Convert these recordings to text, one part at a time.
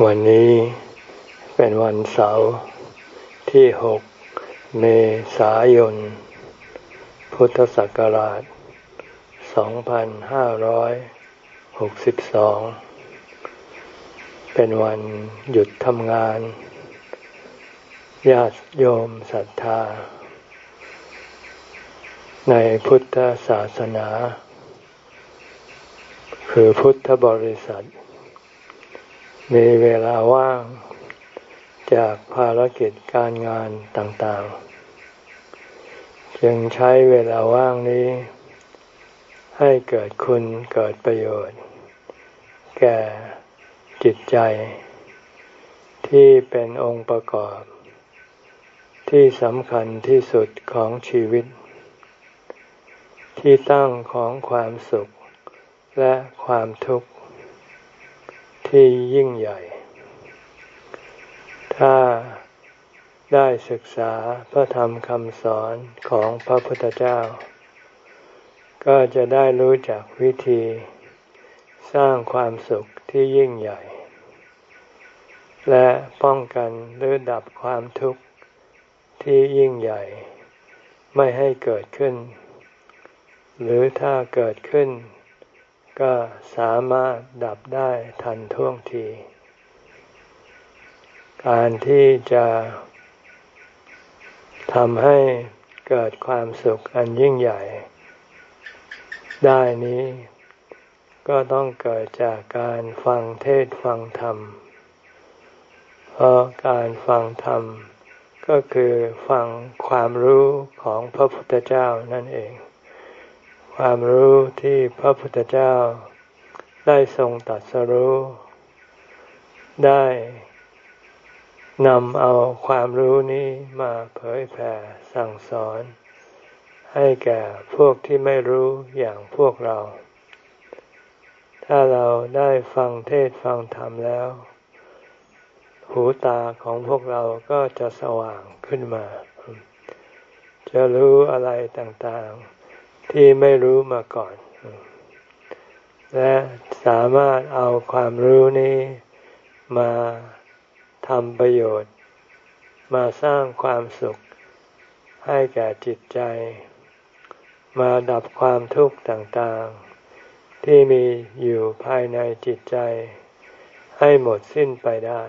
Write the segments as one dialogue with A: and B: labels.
A: วันนี้เป็นวันเสาร์ที่ 6 เมษายน พุทธศักราช 2562 เป็นวันหยุดทำงาน ญาติโยมศรัทธา ในพุทธศาสนา คือพุทธบริษัท มีเวลาว่างจากภารกิจการงานต่างๆ จึงใช้เวลาว่างนี้ ให้เกิดคุณเกิดประโยชน์ แก่จิตใจ ที่เป็นองค์ประกอบ ที่สำคัญที่สุดของชีวิต ที่ตั้งของความสุขและความทุกข์ ที่ยิ่งใหญ่ ถ้าได้ศึกษาพระธรรมคำสอนของพระพุทธเจ้า ก็จะได้รู้จักวิธีสร้างความสุขที่ยิ่งใหญ่ และป้องกันหรือดับความทุกข์ที่ยิ่งใหญ่ ไม่ให้เกิดขึ้น หรือถ้าเกิดขึ้น ก็สามารถดับได้ทันท่วงที การที่จะทำให้เกิดความสุขอันยิ่งใหญ่ ได้นี้ ก็ต้องเกิดจากการฟังเทศฟังธรรม เพราะการฟังธรรม ก็คือฟังความรู้ของพระพุทธเจ้านั่นเอง ความรู้ที่พระพุทธเจ้า ได้ทรงตัดสรู้ ได้นำเอาความรู้นี้มาเผยแผ่สั่งสอน ให้แก่พวกที่ไม่รู้อย่างพวกเรา ถ้าเราได้ฟังเทศฟังธรรมแล้ว หูตาของพวกเราก็จะสว่างขึ้นมา จะรู้อะไรต่างๆ ที่ไม่รู้มาก่อน และสามารถเอาความรู้นี้มาทำประโยชน์ มาสร้างความสุขให้แก่จิตใจ มาดับความทุกข์ต่างๆ ที่มีอยู่ภายในจิตใจ ให้หมดสิ้นไปได้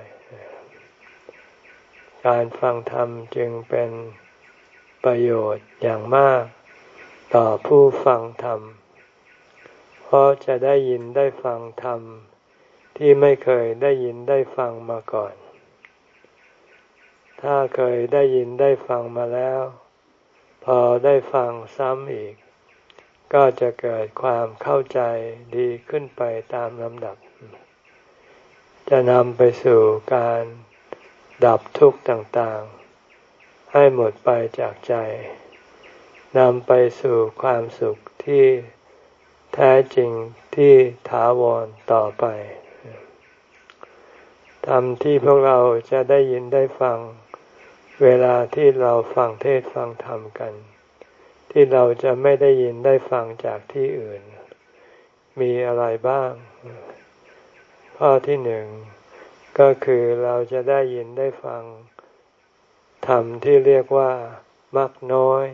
A: การฟังธรรมจึงเป็นประโยชน์อย่างมาก ต่อผู้ฟังธรรม เพราะจะได้ยินได้ฟังธรรม ที่ไม่เคยได้ยินได้ฟังมาก่อน ถ้าเคยได้ยินได้ฟังมาแล้ว พอได้ฟังซ้ำอีก ก็จะเกิดความเข้าใจดีขึ้นไปตามลำดับ จะนำไปสู่การดับทุกข์ต่างๆ ให้หมดไปจากใจ นำไปสู่ความสุขที่แท้จริงที่ถาวรต่อไปธรรมที่พวกเราจะได้ยินได้ฟัง เวลาที่เราฟังเทศฟังธรรมกัน ที่เราจะไม่ได้ยินได้ฟังจากที่อื่น มีอะไรบ้าง ข้อที่หนึ่งก็คือเราจะได้ยินได้ฟังธรรมที่เรียกว่ามักน้อย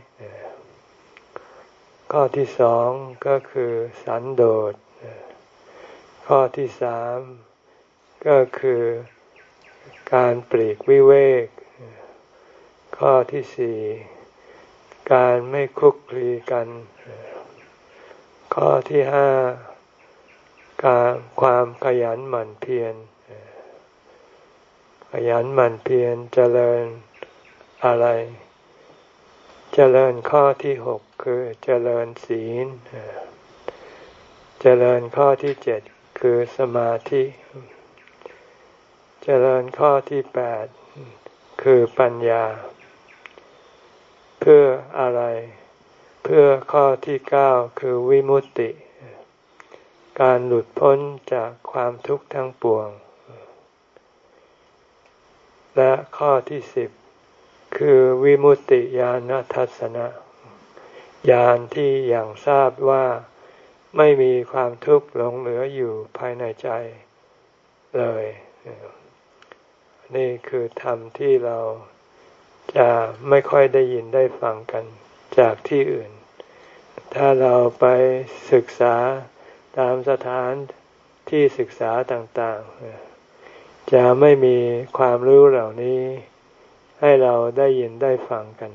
A: ข้อที่สองก็คือสันโดษ ข้อที่สามก็คือการปลีกวิเวก ข้อที่สี่การไม่คุกคลีกัน ข้อที่ห้าการความขยันหมั่นเพียร ขยันหมั่นเพียรเจริญอะไร เจริญข้อที่หก คือเจริญศีล เจริญข้อที่เจ็ดคือสมาธิ เจริญข้อที่แปดคือปัญญา เพื่ออะไร เพื่อข้อที่เก้าคือวิมุตติ การหลุดพ้นจากความทุกข์ทั้งปวง และข้อที่สิบคือวิมุตติญาณทัศนะ ญาณที่อย่างทราบว่าไม่มีความทุกข์หลงเหลืออยู่ภายในใจเลย นี่คือธรรมที่เราจะไม่ค่อยได้ยินได้ฟังกันจากที่อื่น ถ้าเราไปศึกษาตามสถานที่ศึกษาต่างๆ จะไม่มีความรู้เหล่านี้ให้เราได้ยินได้ฟังกัน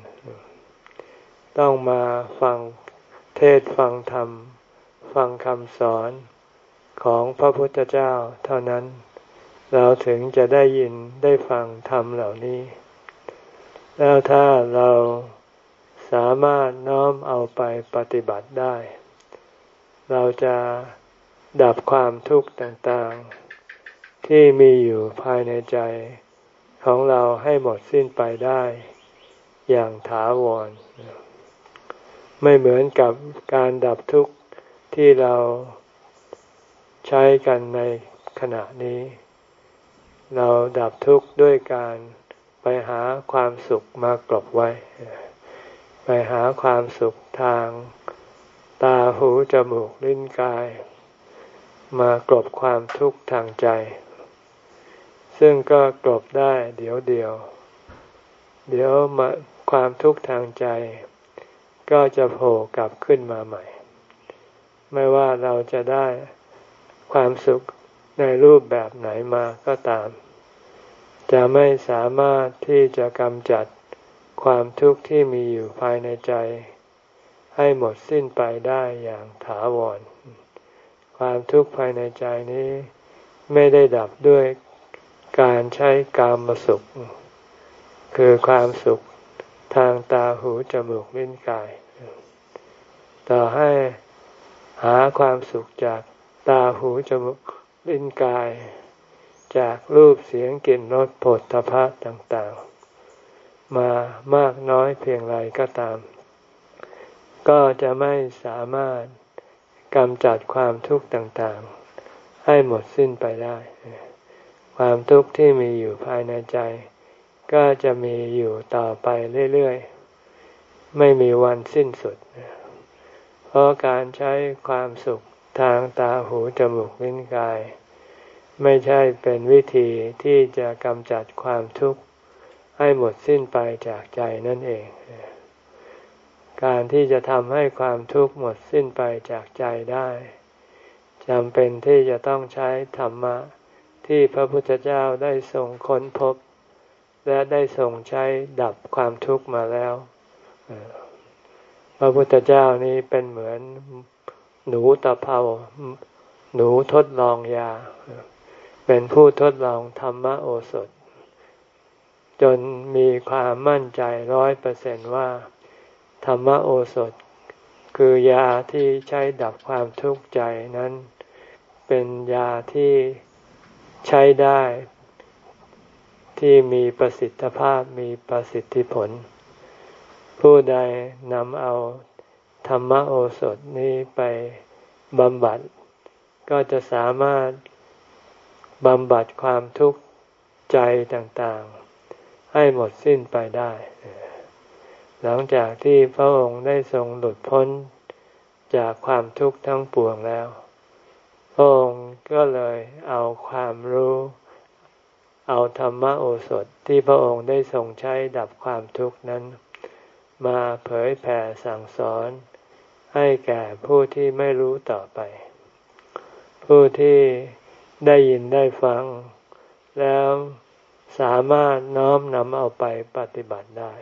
A: ต้องมาฟังเทศฟังธรรม ฟังคำสอนของพระพุทธเจ้าเท่านั้น เราถึงจะได้ยินได้ฟังธรรมเหล่านี้ แล้วถ้าเราสามารถน้อมเอาไปปฏิบัติได้ เราจะดับความทุกข์ต่างๆ ที่มีอยู่ภายในใจของเราให้หมดสิ้นไปได้ อย่างถาวร ไม่เหมือนกับการดับทุกข์ที่เราใช้กันในขณะนี้ เราดับทุกข์ด้วยการไปหาความสุขมากลบไว้ ไปหาความสุขทาง ตาหูจมูกลิ้นกาย มากลบความทุกข์ทางใจ ซึ่งก็กลบได้เดี๋ยวเดียว เดี๋ยวมาความทุกข์ทางใจ ก็จะโผล่กลับขึ้นมาใหม่ ไม่ว่าเราจะได้ความสุขในรูปแบบไหนมาก็ตาม จะไม่สามารถที่จะกำจัดความทุกข์ที่มีอยู่ภายในใจ ให้หมดสิ้นไปได้อย่างถาวร ความทุกข์ภายในใจนี้ ไม่ได้ดับด้วยการใช้กามมสุข คือความสุข ตาหูจมูกลิ้นกาย ต่อให้หาความสุขจากตาหูจมูกลิ้นกาย จากรูปเสียงกลิ่นรสผลทพะต่างๆ มามากน้อยเพียงไรก็ตาม ก็จะไม่สามารถกำจัดความทุกข์ต่างๆ ให้หมดสิ้นไปได้ ความทุกข์ที่มีอยู่ภายในใจ ก็จะมีอยู่ต่อไปเรื่อยๆ ไม่มีวันสิ้นสุด เพราะการใช้ความสุขทางตาหูจมูกลิ้นกาย ไม่ใช่เป็นวิธีที่จะกำจัดความทุกข์ให้หมดสิ้นไปจากใจนั่นเอง การที่จะทำให้ความทุกข์หมดสิ้นไปจากใจได้จำเป็นที่จะต้องใช้ธรรมะที่พระพุทธเจ้าได้ทรงค้นพบ และได้ทรงใช้ดับความทุกข์มาแล้ว พระพุทธเจ้านี้เป็นเหมือนหนูตะเภาหนูทดลองยา เป็นผู้ทดลองธรรมโอสถ จนมีความมั่นใจร้อยเปอร์เซนว่า ธรรมโอสถ คือยาที่ใช้ดับความทุกข์ใจนั้น เป็นยาที่ใช้ได้ ที่มีประสิทธิภาพมีประสิทธิผล ผู้ใดนำเอาธรรมโอสถนี้ไปบำบัด ก็จะสามารถบำบัดความทุกข์ใจต่างๆ ให้หมดสิ้นไปได้ หลังจากที่พระองค์ได้ทรงหลุดพ้นจากความทุกข์ทั้งปวงแล้ว พระองค์ก็เลยเอาความรู้ เอาธรรมโอสถที่พระองค์ได้ทรงใช้ดับความทุกข์นั้น มาเผยแผ่สั่งสอน ให้แก่ผู้ที่ไม่รู้ต่อไป ผู้ที่ได้ยินได้ฟัง แล้วสามารถน้อมนำเอาไปปฏิบัติได้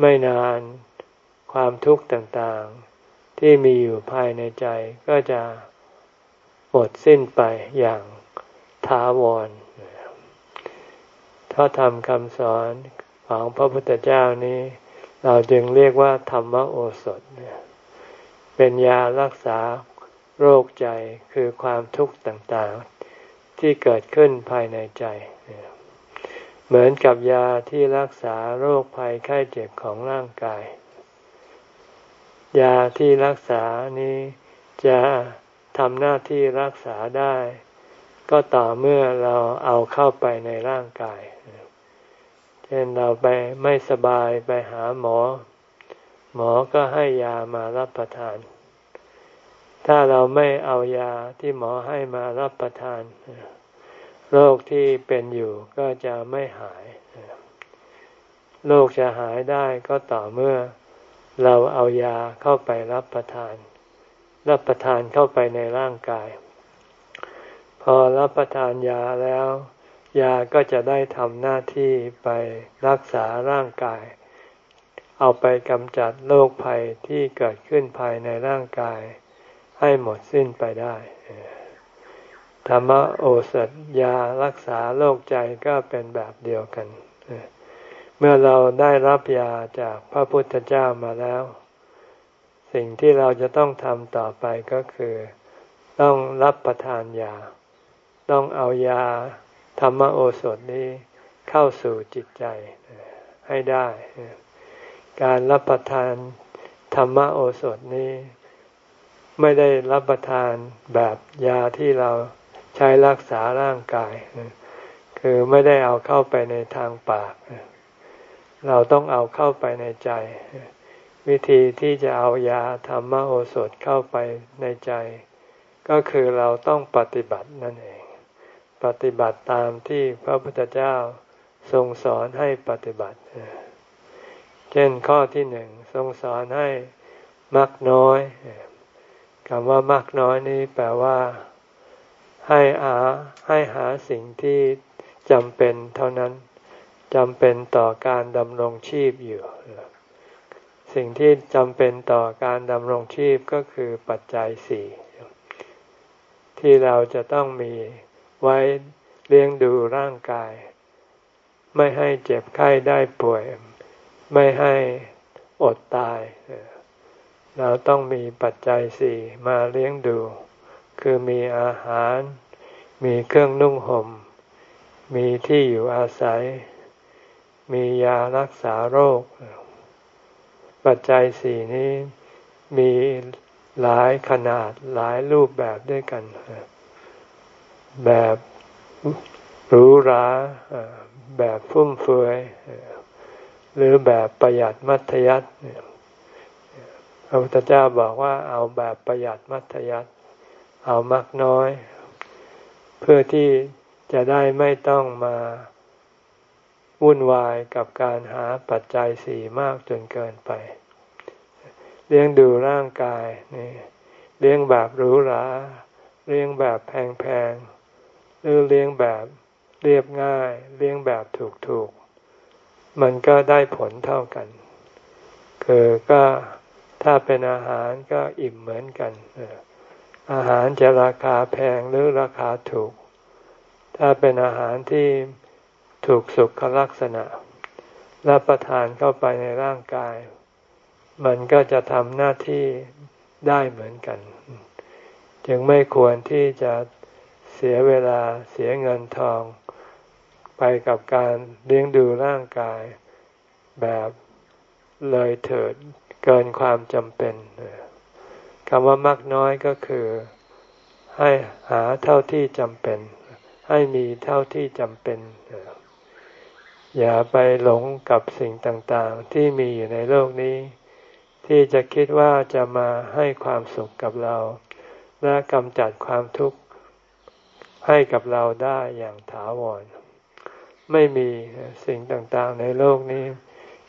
A: ไม่นานความทุกข์ต่างๆ ที่มีอยู่ภายในใจก็จะหมดสิ้นไปอย่างถาวรถ้าทำคำสอนของพระพุทธเจ้านี้ เราจึงเรียกว่า ธรรมโอสถ เป็นยารักษาโรคใจคือความทุกข์ต่างๆ ที่เกิดขึ้นภายในใจ เหมือนกับยาที่รักษาโรคภัยไข้เจ็บของร่างกาย ยาที่รักษานี้จะทำหน้าที่รักษาได้ ก็ต่อเมื่อเราเอาเข้าไปในร่างกาย ช่นเราไปไม่สบายไปหาหมอ หมอก็ให้ยามารับประทาน ถ้าเราไม่เอายาที่หมอให้มารับประทาน โรคที่เป็นอยู่ก็จะไม่หาย โรคจะหายได้ก็ต่อเมื่อเราเอายาเข้าไปรับประทาน รับประทานเข้าไปในร่างกาย พอรับประทานยาแล้ว ยาก็จะได้ทำหน้าที่ไปรักษาร่างกาย เอาไปกำจัดโรคภัยที่เกิดขึ้นภายในร่างกาย ให้หมดสิ้นไปได้ธรรมโอสถยารักษาโรคใจก็เป็นแบบเดียวกัน เมื่อเราได้รับยาจากพระพุทธเจ้ามาแล้ว สิ่งที่เราจะต้องทำต่อไปก็คือ ต้องรับประทานยา ต้องเอายา ธรรมโอสถนี้เข้าสู่จิตใจให้ได้ การรับประทานธรรมโอสถนี้ ไม่ได้รับประทานแบบยาที่เราใช้รักษาร่างกาย คือไม่ได้เอาเข้าไปในทางปาก เราต้องเอาเข้าไปในใจ วิธีที่จะเอายาธรรมโอสถเข้าไปในใจ ก็คือเราต้องปฏิบัตินั่นเอง ปฏิบัติตามที่พระพุทธเจ้าทรงสอนให้ปฏิบัติ เช่นข้อที่หนึ่งทรงสอนให้มักน้อยคำว่ามักน้อยนี้แปลว่า ให้หาให้หาสิ่งที่จำเป็นเท่านั้นจำเป็นต่อการดำรงชีพอยู่ สิ่งที่จำเป็นต่อการดำรงชีพก็คือปัจจัยสี่ที่เราจะต้องมี ไว้เลี้ยงดูร่างกาย ไม่ให้เจ็บไข้ได้ป่วย ไม่ให้อดตาย เราต้องมีปัจจัยสี่มาเลี้ยงดู คือมีอาหาร มีเครื่องนุ่งหม่ม มีที่อยู่อาศัย มียารักษาโรค ปัจจัยสี่นี้มีหลายขนาดหลายรูปแบบด้วยกัน แบบหรูหราแบบฟุ่มเฟือยหรือแบบประหยัดมัธยัติพระพุทธเจ้าบอกว่าเอาแบบประหยัดมัธยัติเอามักน้อย เพื่อที่จะได้ไม่ต้องมาวุ่นวายกับการหาปัจจัยสี่มากจนเกินไป เลี้ยงดูร่างกายนี่เลี้ยงแบบหรูหราเลี้ยงแบบแพงๆ หรือเลี้ยงแบบเรียบง่าย เลี้ยงแบบถูกๆ มันก็ได้ผลเท่ากัน คือก็ถ้าเป็นอาหารก็อิ่มเหมือนกัน อาหารจะราคาแพงหรือราคาถูก ถ้าเป็นอาหารที่ถูกสุขลักษณะ รับประทานเข้าไปในร่างกาย มันก็จะทำหน้าที่ได้เหมือนกัน จึงไม่ควรที่จะ เสียเวลาเสียเงินทอง ไปกับการเลี้ยงดูร่างกายแบบเลยเถิดเกินความจำเป็นคำว่ามักน้อยก็คือให้หาเท่าที่จำเป็น ให้มีเท่าที่จำเป็น อย่าไปหลงกับสิ่งต่างๆ ที่มีอยู่ในโลกนี้ ที่จะคิดว่าจะมาให้ความสุขกับเรา และกำจัดความทุกข์ ให้กับเราได้อย่างถาวร ไม่มีสิ่งต่างๆในโลกนี้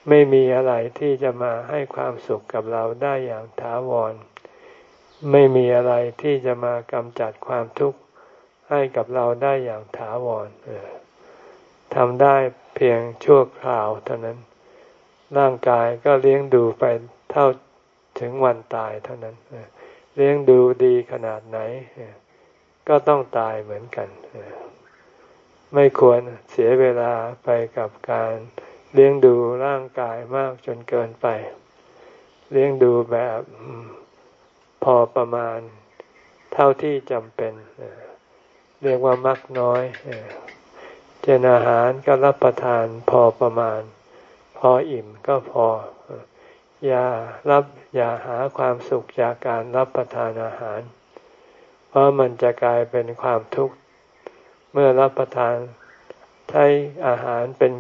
A: ไม่มีอะไรที่จะมาให้ความสุขกับเราได้อย่างถาวร ไม่มีอะไรที่จะมากำจัดความทุกข์ให้กับเราได้อย่างถาวรทำได้เพียงชั่วคราวเท่านั้น ร่างกายก็เลี้ยงดูไปเท่าถึงวันตายเท่านั้น เลี้ยงดูดีขนาดไหน ก็ต้องตายเหมือนกัน ไม่ควรเสียเวลาไปกับการเลี้ยงดูร่างกายมากจนเกินไป เลี้ยงดูแบบพอประมาณเท่าที่จำเป็น เรียกว่ามักน้อยเจนอาหารก็รับประทานพอประมาณ พออิ่มก็พอ อย่ารับอย่าหาความสุขจากการรับประทานอาหาร เพราะมันจะกลายเป็นความทุกข์เมื่อรับประทานใช้อาหารเป็น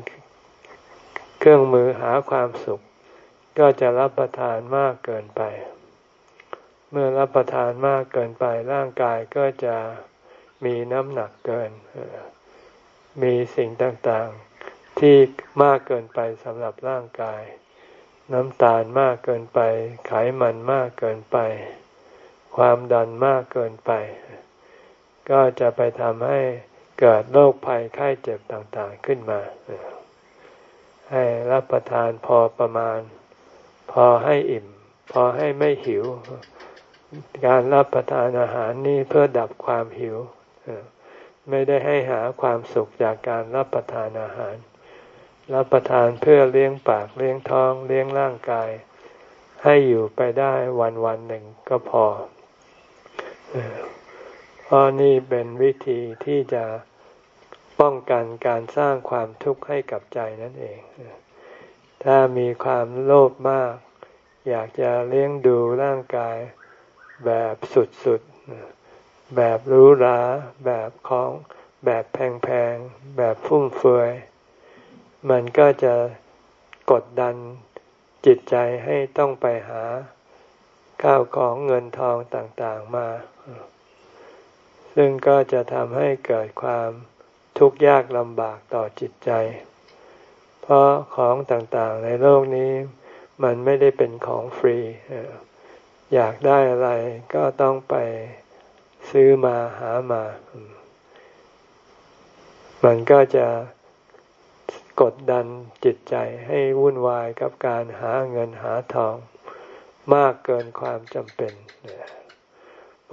A: เครื่องมือหาความสุข ก็จะรับประทานมากเกินไป เมื่อรับประทานมากเกินไปร่างกายก็จะมีน้ำหนักเกิน มีสิ่งต่างๆ ที่มากเกินไปสำหรับร่างกาย น้ำตาลมากเกินไป ไขมันมากเกินไป ความดันมากเกินไป ก็จะไปทำให้เกิดโรคภัยไข้เจ็บต่างๆขึ้นมา ให้รับประทานพอประมาณ พอให้อิ่ม พอให้ไม่หิว การรับประทานอาหารนี่เพื่อดับความหิว ไม่ได้ให้หาความสุขจากการรับประทานอาหาร รับประทานเพื่อเลี้ยงปากเลี้ยงท้อง เลี้ยงร่างกาย ให้อยู่ไปได้วันวันหนึ่งก็พอ เพราะนี่เป็นวิธีที่จะป้องกันการสร้างความทุกข์ให้กับใจนั่นเอง ถ้ามีความโลภมาก อยากจะเลี้ยงดูร่างกายแบบสุดๆ แบบรู้ราแบบของแบบแพงๆ แบบฟุ่มเฟือย มันก็จะกดดันจิตใจให้ต้องไปหาข้าวของเงินทองต่างๆมา ซึ่งก็จะทำให้เกิดความทุกข์ยากลำบากต่อจิตใจ เพราะของต่างๆในโลกนี้มันไม่ได้เป็นของฟรี อยากได้อะไรก็ต้องไปซื้อมาหามา มันก็จะกดดันจิตใจให้วุ่นวายกับการหาเงินหาทองมากเกินความจำเป็นเพ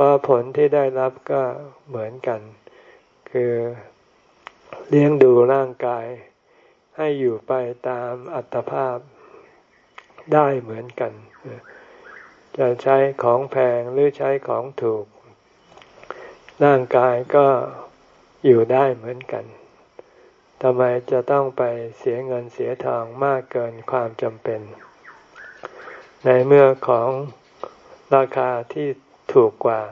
A: ราะผลที่ได้รับก็เหมือนกัน คือเลี้ยงดูร่างกาย ให้อยู่ไปตามอัตภาพได้เหมือนกัน จะใช้ของแพงหรือใช้ของถูก ร่างกายก็อยู่ได้เหมือนกันทำไมจะต้องไปเสียเงินเสียทองมากเกินความจำเป็น ในเมื่อของราคาที่ ถูกกว่า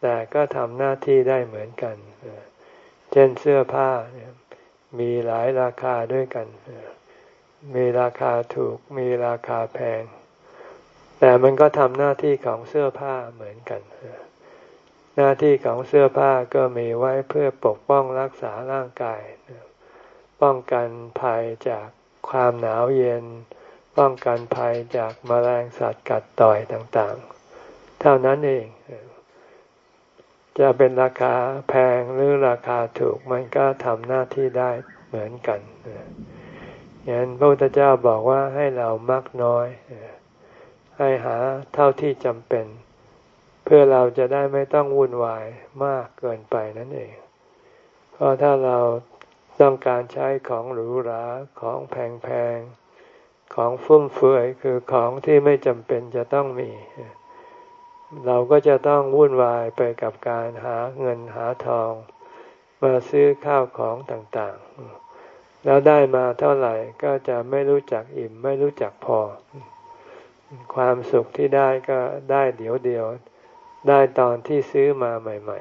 A: แต่ก็ทำหน้าที่ได้เหมือนกัน เช่นเสื้อผ้ามีหลายราคาด้วยกัน มีราคาถูก มีราคาแพง แต่มันก็ทำหน้าที่ของเสื้อผ้าเหมือนกัน หน้าที่ของเสื้อผ้าก็มีไว้เพื่อปกป้องรักษาร่างกาย ป้องกันภัยจากความหนาวเย็น ป้องกันภัยจากมแมลงสัตว์กัดต่อยต่าง เท่านั้นเอง จะเป็นราคาแพงหรือราคาถูกมันก็ทำหน้าที่ได้เหมือนกันอย่างนั้นพระพุทธเจ้าบอกว่าให้เรามักน้อยให้หาเท่าที่จำเป็น เพื่อเราจะได้ไม่ต้องวุ่นวายมากเกินไปนั่นเอง เพราะถ้าเราต้องการใช้ของหรูหราของแพงๆของฟุ่มเฟือยคือของที่ไม่จำเป็นจะต้องมี เราก็จะต้องวุ่นวายไปกับการหาเงินหาทองมาซื้อข้าวของต่างๆ แล้วได้มาเท่าไหร่ก็จะไม่รู้จักอิ่มไม่รู้จักพอ ความสุขที่ได้ก็ได้เดี๋ยวเดียว ได้ตอนที่ซื้อมาใหม่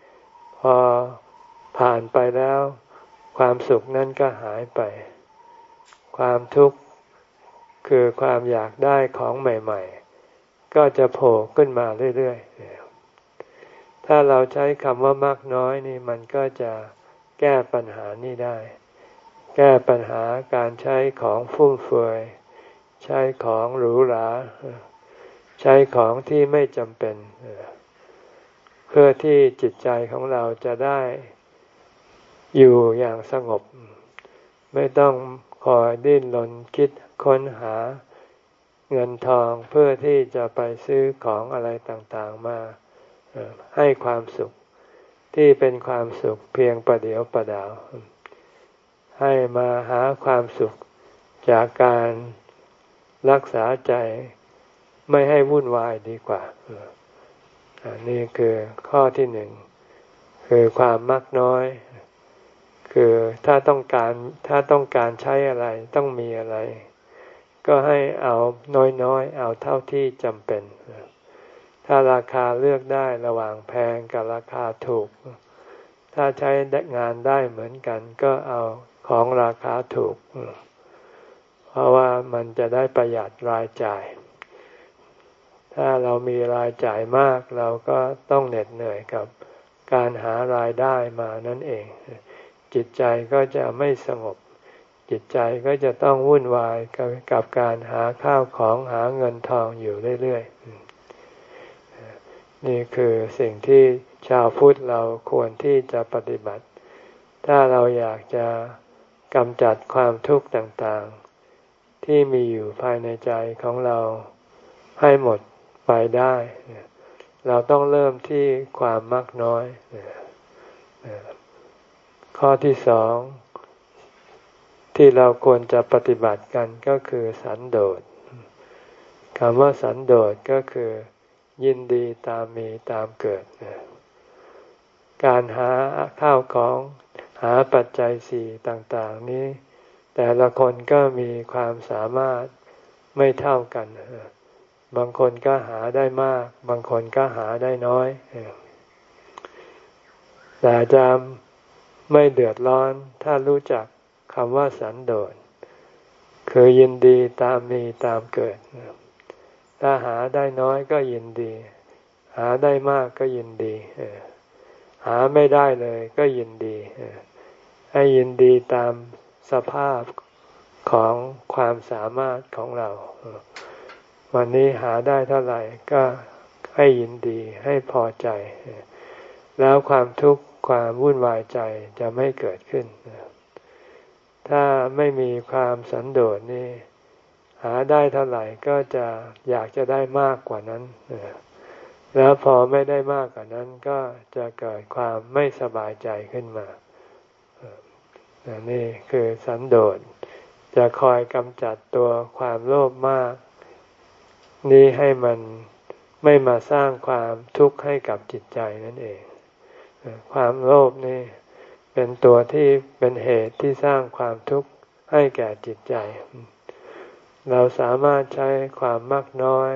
A: ๆ พอผ่านไปแล้ว ความสุขนั้นก็หายไป ความทุกข์คือความอยากได้ของใหม่ ๆ ก็จะโผล่ขึ้นมาเรื่อยๆ ถ้าเราใช้คำว่ามากน้อยนี่มันก็จะแก้ปัญหานี้ได้ แก้ปัญหาการใช้ของฟุ่มเฟือย ใช้ของหรูหรา ใช้ของที่ไม่จำเป็น เพื่อที่จิตใจของเราจะได้อยู่อย่างสงบ ไม่ต้องคอยดิ้นรนคิดค้นหา เงินทองเพื่อที่จะไปซื้อของอะไรต่างๆมาให้ความสุขที่เป็นความสุขเพียงประเดียวประดาว ให้มาหาความสุขจากการรักษาใจไม่ให้วุ่นวายดีกว่าอันนี้คือข้อที่หนึ่ง คือความมักน้อย คือถ้าต้องการถ้าต้องการใช้อะไรต้องมีอะไร ก็ให้เอาน้อยๆ เอาเท่าที่จำเป็น ถ้าราคาเลือกได้ระหว่างแพงกับราคาถูก ถ้าใช้งานได้เหมือนกัน ก็เอาของราคาถูก เพราะว่ามันจะได้ประหยัดรายจ่าย ถ้าเรามีรายจ่ายมาก เราก็ต้องเหน็ดเหนื่อยกับการหารายได้มานั่นเอง จิตใจก็จะไม่สงบ จิตใจก็จะต้องวุ่นวายกับการหาข้าวของหาเงินทองอยู่เรื่อยๆ นี่คือสิ่งที่ชาวพุทธเราควรที่จะปฏิบัติ ถ้าเราอยากจะกำจัดความทุกข์ต่างๆ ที่มีอยู่ภายในใจของเราให้หมดไปได้ เราต้องเริ่มที่ความมักน้อย ข้อที่สอง ที่เราควรจะปฏิบัติกันก็คือสันโดษคำว่าสันโดษก็คือ ยินดีตามมีตามเกิด การหาข้าวของหาปัจจัยสี่ต่างๆนี้ แต่ละคนก็มีความสามารถไม่เท่ากัน บางคนก็หาได้มาก บางคนก็หาได้น้อยแต่จะไม่เดือดร้อนถ้ารู้จัก คำว่าสันโดษคือยินดีตามมีตามเกิด ถ้าหาได้น้อยก็ยินดี หาได้มากก็ยินดี หาไม่ได้เลยก็ยินดีให้ยินดีตามสภาพของความสามารถของเรา วันนี้หาได้เท่าไหร่ก็ให้ยินดีให้พอใจ แล้วความทุกข์ความวุ่นวายใจจะไม่เกิดขึ้น ถ้าไม่มีความสันโดษนี่ หาได้เท่าไหร่ก็จะอยากจะได้มากกว่านั้น แล้วพอไม่ได้มากกว่านั้นก็จะเกิดความไม่สบายใจขึ้นมา นี่คือสันโดษจะคอยกำจัดตัวความโลภมาก นี้ให้มันไม่มาสร้างความทุกข์ให้กับจิตใจนั่นเอง ความโลภนี่ เป็นตัวที่เป็นเหตุที่สร้างความทุกข์ให้แก่จิตใจ เราสามารถใช้ความมากน้อย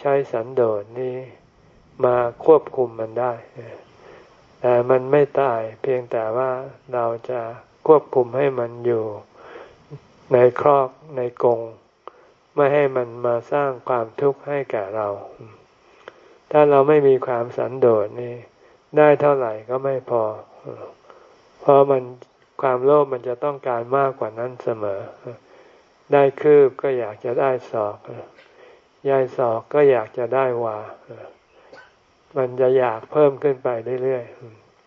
A: ใช้สันโดษนี้มาควบคุมมันได้ แต่มันไม่ตายเพียงแต่ว่าเราจะควบคุมให้มันอยู่ในครอกในกรงไม่ให้มันมาสร้างความทุกข์ให้แก่เรา ถ้าเราไม่มีความสันโดษนี่ ได้เท่าไหร่ก็ไม่พอ เพราะมันความโลภมันจะต้องการมากกว่านั้นเสมอ ได้คืบก็อยากจะได้ศอกยายศอกก็อยากจะได้วา มันจะอยากเพิ่มขึ้นไปเรื่อย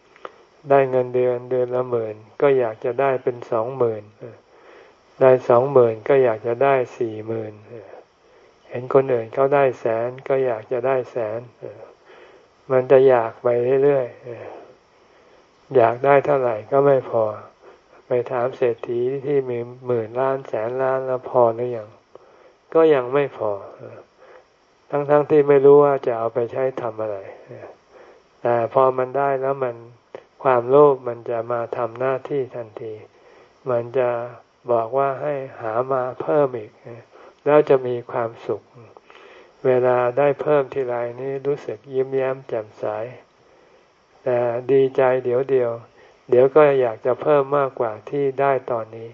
A: ๆ ได้เงินเดือนเดือนละหมื่น ก็อยากจะได้เป็นสองหมื่นได้สองหมื่นก็อยากจะได้สี่หมื่นเห็นคนอื่นเขาได้แสนก็อยากจะได้แสน มันจะอยากไปเรื่อยๆ อยากได้เท่าไหร่ก็ไม่พอ ไปถามเศรษฐีที่มีหมื่นล้านแสนล้านแล้วพอหรือยังก็ยังไม่พอ ทั้งๆทที่ไม่รู้ว่าจะเอาไปใช้ทำอะไร แต่พอมันได้แล้วมันความโลภมันจะมาทำหน้าที่ทันที มันจะบอกว่าให้หามาเพิ่มอีก แล้วจะมีความสุข เวลาได้เพิ่มทีไรนี้รู้สึกยิ้มแย้มแจ่มใส แต่ดีใจเดี๋ยวเดียว เดี๋ยวก็อยากจะเพิ่มมากกว่าที่ได้ตอนนี้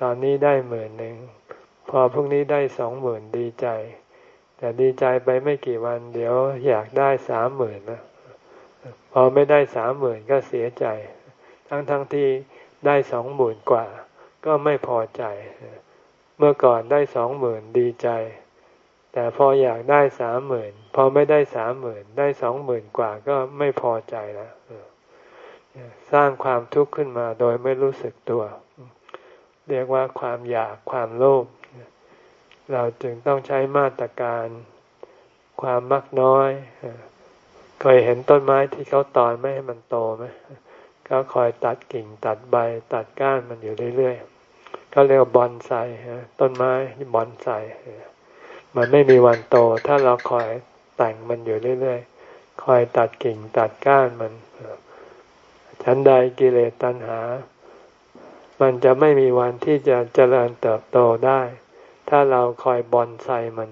A: ตอนนี้ได้หมื่นหนึ่ง พอพรุ่งนี้ได้สองหมื่นดีใจ แต่ดีใจไปไม่กี่วัน เดี๋ยวอยากได้สามหมื่นนะพอไม่ได้สามหมื่นก็เสียใจ ทั้งทั้งที่ได้สองหมื่นกว่า ก็ไม่พอใจ เมื่อก่อนได้สองหมื่นดีใจ แต่พออยากได้สามหมื่นพอไม่ได้สามหมื่นได้สองหมื่นกว่าก็ไม่พอใจแล้วสร้างความทุกข์ขึ้นมาโดยไม่รู้สึกตัว เรียกว่าความอยากความโลภเราจึงต้องใช้มาตรการ ความมักน้อยเคยเห็นต้นไม้ที่เขาตอนไม่ให้มันโตไหมก็คอยตัดกิ่งตัดใบตัดก้านมันอยู่เรื่อยๆเขาเรียกว่าบอนไซต้นไม้บอนไซ มันไม่มีวันโต ถ้าเราคอยแต่งมันอยู่เรื่อยๆ คอยตัดกิ่งตัดก้านมัน ฉันใดกิเลสตัณหา มันจะไม่มีวันที่จะเจริญเติบโตได้ ถ้าเราคอยบอนไซมัน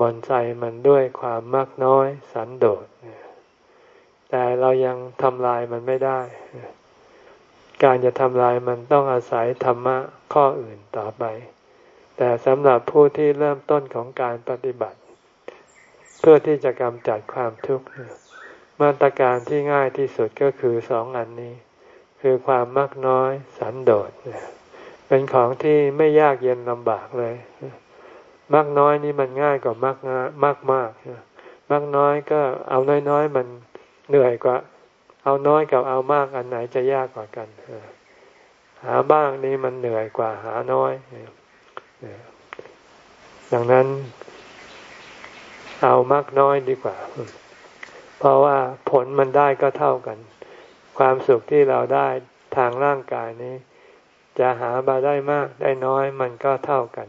A: บอนไซมันด้วยความมากน้อยสันโดษแต่เรายังทำลายมันไม่ได้ การจะทำลายมันต้องอาศัยธรรมะข้ออื่นต่อไป แต่สำหรับผู้ที่เริ่มต้นของการปฏิบัติ เพื่อที่จะกำจัดความทุกข์มาตรการที่ง่ายที่สุดก็คือสองอันนี้ คือความมักน้อยสันโดษเป็นของที่ไม่ยากเย็นลำบากเลยมักน้อยนี่มันง่ายกว่ามักมากมากมักน้อยก็เอาน้อยๆมันเหนื่อยกว่า เอาน้อยกับเอามากอันไหนจะยากกว่ากันหาบ้างนี่มันเหนื่อยกว่าหาน้อย ดังนั้น เอามากน้อยดีกว่า เพราะว่าผลมันได้ก็เท่ากัน ความสุขที่เราได้ทางร่างกายนี้ จะหามาได้มากได้น้อยมันก็เท่ากัน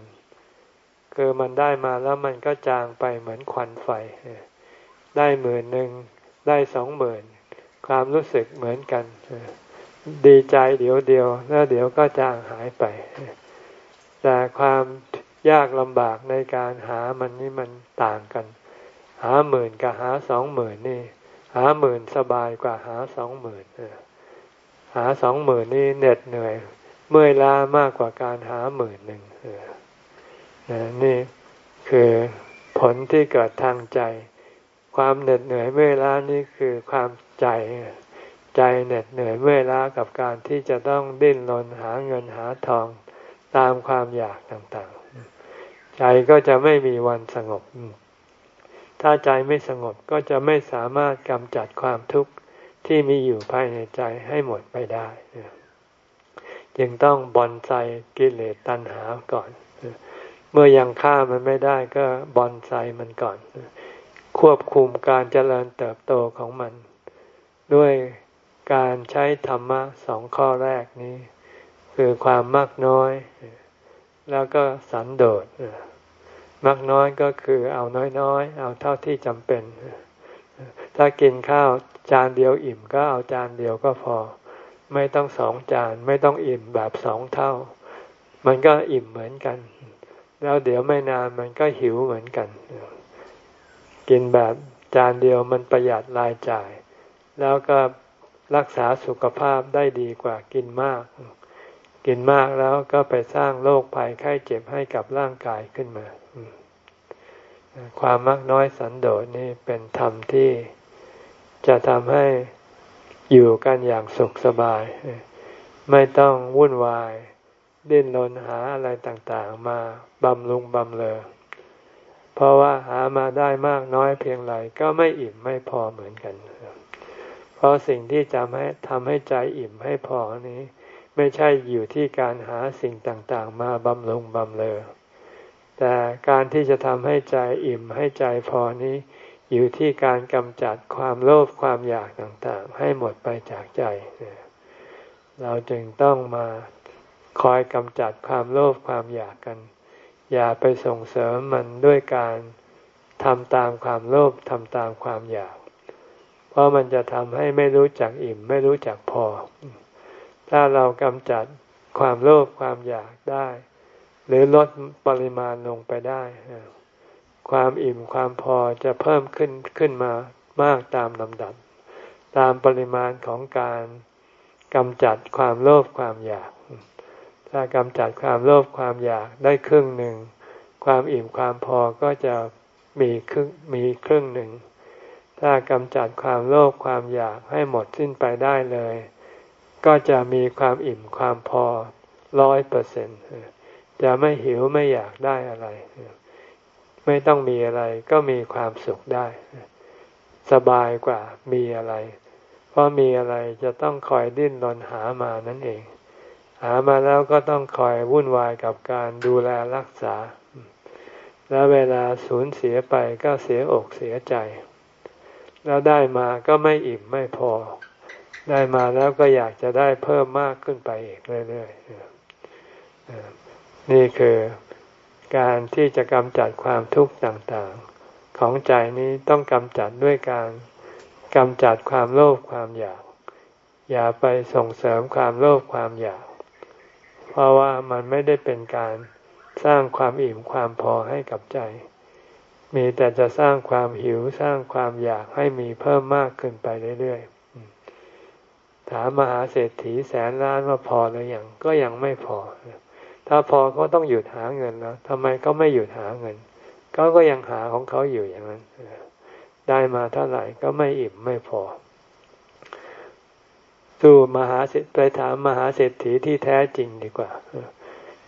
A: คือมันได้มาแล้วมันก็จางไปเหมือนควันไฟ ได้หมื่นหนึ่งได้สองหมื่นความรู้สึกเหมือนกัน ดีใจเดี๋ยวเดียว แล้วเดี๋ยวก็จางหายไป แต่ความยากลำบากในการหามันนี่มันต่างกัน หาหมื่นกับหาสองหมื่นนี่ หาหมื่นสบายกว่าหาสองหมื่นหาสองหมื่นนี่เหน็ดเหนื่อย เมื่อยล้ามากกว่าการหาหมื่นหนึ่งนี่คือผลที่เกิดทางใจ ความเหน็ดเหนื่อยเมื่อยล้านี่คือความใจใจเหน็ดเหนื่อยเมื่อยล้ากับการที่จะต้องดิ้นรนหาเงินหาทอง ตามความอยากต่างๆ ใจก็จะไม่มีวันสงบ ถ้าใจไม่สงบก็จะไม่สามารถกำจัดความทุกข์ที่มีอยู่ภายในใจให้หมดไปได้จึงต้องบอนไซกิเลสตัณหาก่อน เมื่อยังฆ่ามันไม่ได้ก็บอนไซมันก่อน ควบคุมการเจริญเติบโตของมัน ด้วยการใช้ธรรมะสองข้อแรกนี้ คือความมากน้อย แล้วก็สันโดษมากน้อยก็คือเอาน้อยๆ เอาเท่าที่จำเป็น ถ้ากินข้าวจานเดียวอิ่มก็เอาจานเดียวก็พอ ไม่ต้องสองจานไม่ต้องอิ่มแบบสองเท่า มันก็อิ่มเหมือนกัน แล้วเดี๋ยวไม่นานมันก็หิวเหมือนกัน กินแบบจานเดียวมันประหยัดรายจ่าย แล้วก็รักษาสุขภาพได้ดีกว่ากินมาก กินมากแล้วก็ไปสร้างโรคภัยไข้เจ็บให้กับร่างกายขึ้นมา ความมักน้อยสันโดษนี่เป็นธรรมที่จะทำให้อยู่กันอย่างสุขสบาย ไม่ต้องวุ่นวาย ดิ้นรนหาอะไรต่างๆ มาบำรุงบำเลอเพราะว่าหามาได้มากน้อยเพียงไรก็ไม่อิ่มไม่พอเหมือนกัน เพราะสิ่งที่จะให้ทำให้ใจอิ่มให้พอนี้ ไม่ใช่อยู่ที่การหาสิ่งต่างๆ มาบำรุงบำเรอแต่การที่จะทำให้ใจอิ่มให้ใจพอนี้ อยู่ที่การกำจัดความโลภความอยากต่างๆ ให้หมดไปจากใจ เราจึงต้องมาคอยกำจัดความโลภความอยากกัน อย่าไปส่งเสริมมันด้วยการทำตามความโลภทำตามความอยาก เพราะมันจะทำให้ไม่รู้จักอิ่มไม่รู้จักพอ ถ้าเรากำจัดความโลภความอยากได้ หรือลดปริมาณลงไปได้ ความอิ่มความพอจะเพิ่มขึ้นขึ้นมามากตามลำดับ ตามปริมาณของการกำจัดความโลภความอยาก ถ้ากำจัดความโลภความอยากได้ครึ่งหนึ่ง ความอิ่มความพอก็จะมีครึ่งมีครึ่งหนึ่ง ถ้ากำจัดความโลภความอยากให้หมดสิ้นไปได้เลย ก็จะมีความอิ่มความพอร้อยเปอร์เซ็นต์จะไม่หิวไม่อยากได้อะไร ไม่ต้องมีอะไรก็มีความสุขได้ สบายกว่ามีอะไร เพราะมีอะไรจะต้องคอยดิ้นรนหามานั่นเอง หามาแล้วก็ต้องคอยวุ่นวายกับการดูแลรักษา แล้วเวลาสูญเสียไปก็เสียอกเสียใจ แล้วได้มาก็ไม่อิ่มไม่พอ ได้มาแล้วก็อยากจะได้เพิ่มมากขึ้นไปอีกเรื่อยๆนี่คือการที่จะกำจัดความทุกข์ต่างๆ ของใจนี้ต้องกำจัดด้วยการกำจัดความโลภความอยาก อย่าไปส่งเสริมความโลภความอยาก เพราะว่ามันไม่ได้เป็นการสร้างความอิ่มความพอให้กับใจ มีแต่จะสร้างความหิวสร้างความอยากให้มีเพิ่มมากขึ้นไปเรื่อยๆ ถามมหาเศรษฐีแสนล้านว่าพอหรือยังก็ยังไม่พอ ถ้าพอเขาต้องหยุดหาเงินแล้วทำไมเขาไม่หยุดหาเงินเขาก็ยังหาของเขาอยู่อย่างนั้นได้มาเท่าไหร่ก็ไม่อิ่มไม่พอ สู้มหาเศรษไปถามมหาเศรษฐีที่แท้จริงดีกว่า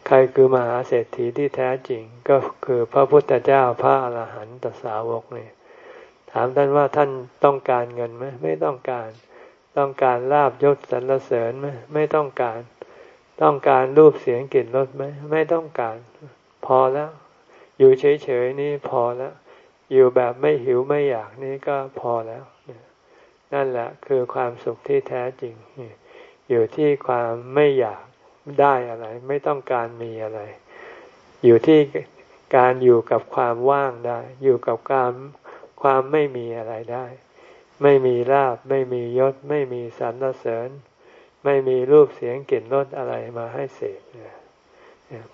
A: ใครคือมหาเศรษฐีที่แท้จริง ก็คือพระพุทธเจ้าพระอรหันตสาวกเนี่ยถามท่านว่าท่านต้องการเงินไหมไม่ต้องการ ต้องการลาบยศสรรเสริญไหมไม่ต้องการ ต้องการรูปเสียงกลิ่นรสไหมไม่ต้องการ พอแล้ว อยู่เฉยๆนี่พอแล้ว อยู่แบบไม่หิวไม่อยากนี่ก็พอแล้ว นั่นแหละคือความสุขที่แท้จริง อยู่ที่ความไม่อยากได้อะไร ไม่ต้องการมีอะไร อยู่ที่การอยู่กับความว่างได้ อยู่กับการความไม่มีอะไรได้ ไม่มีลาบ ไม่มียศ ไม่มีสรรเสริญ ไม่มีรูปเสียงกลิ่นรสอะไรมาให้เสพ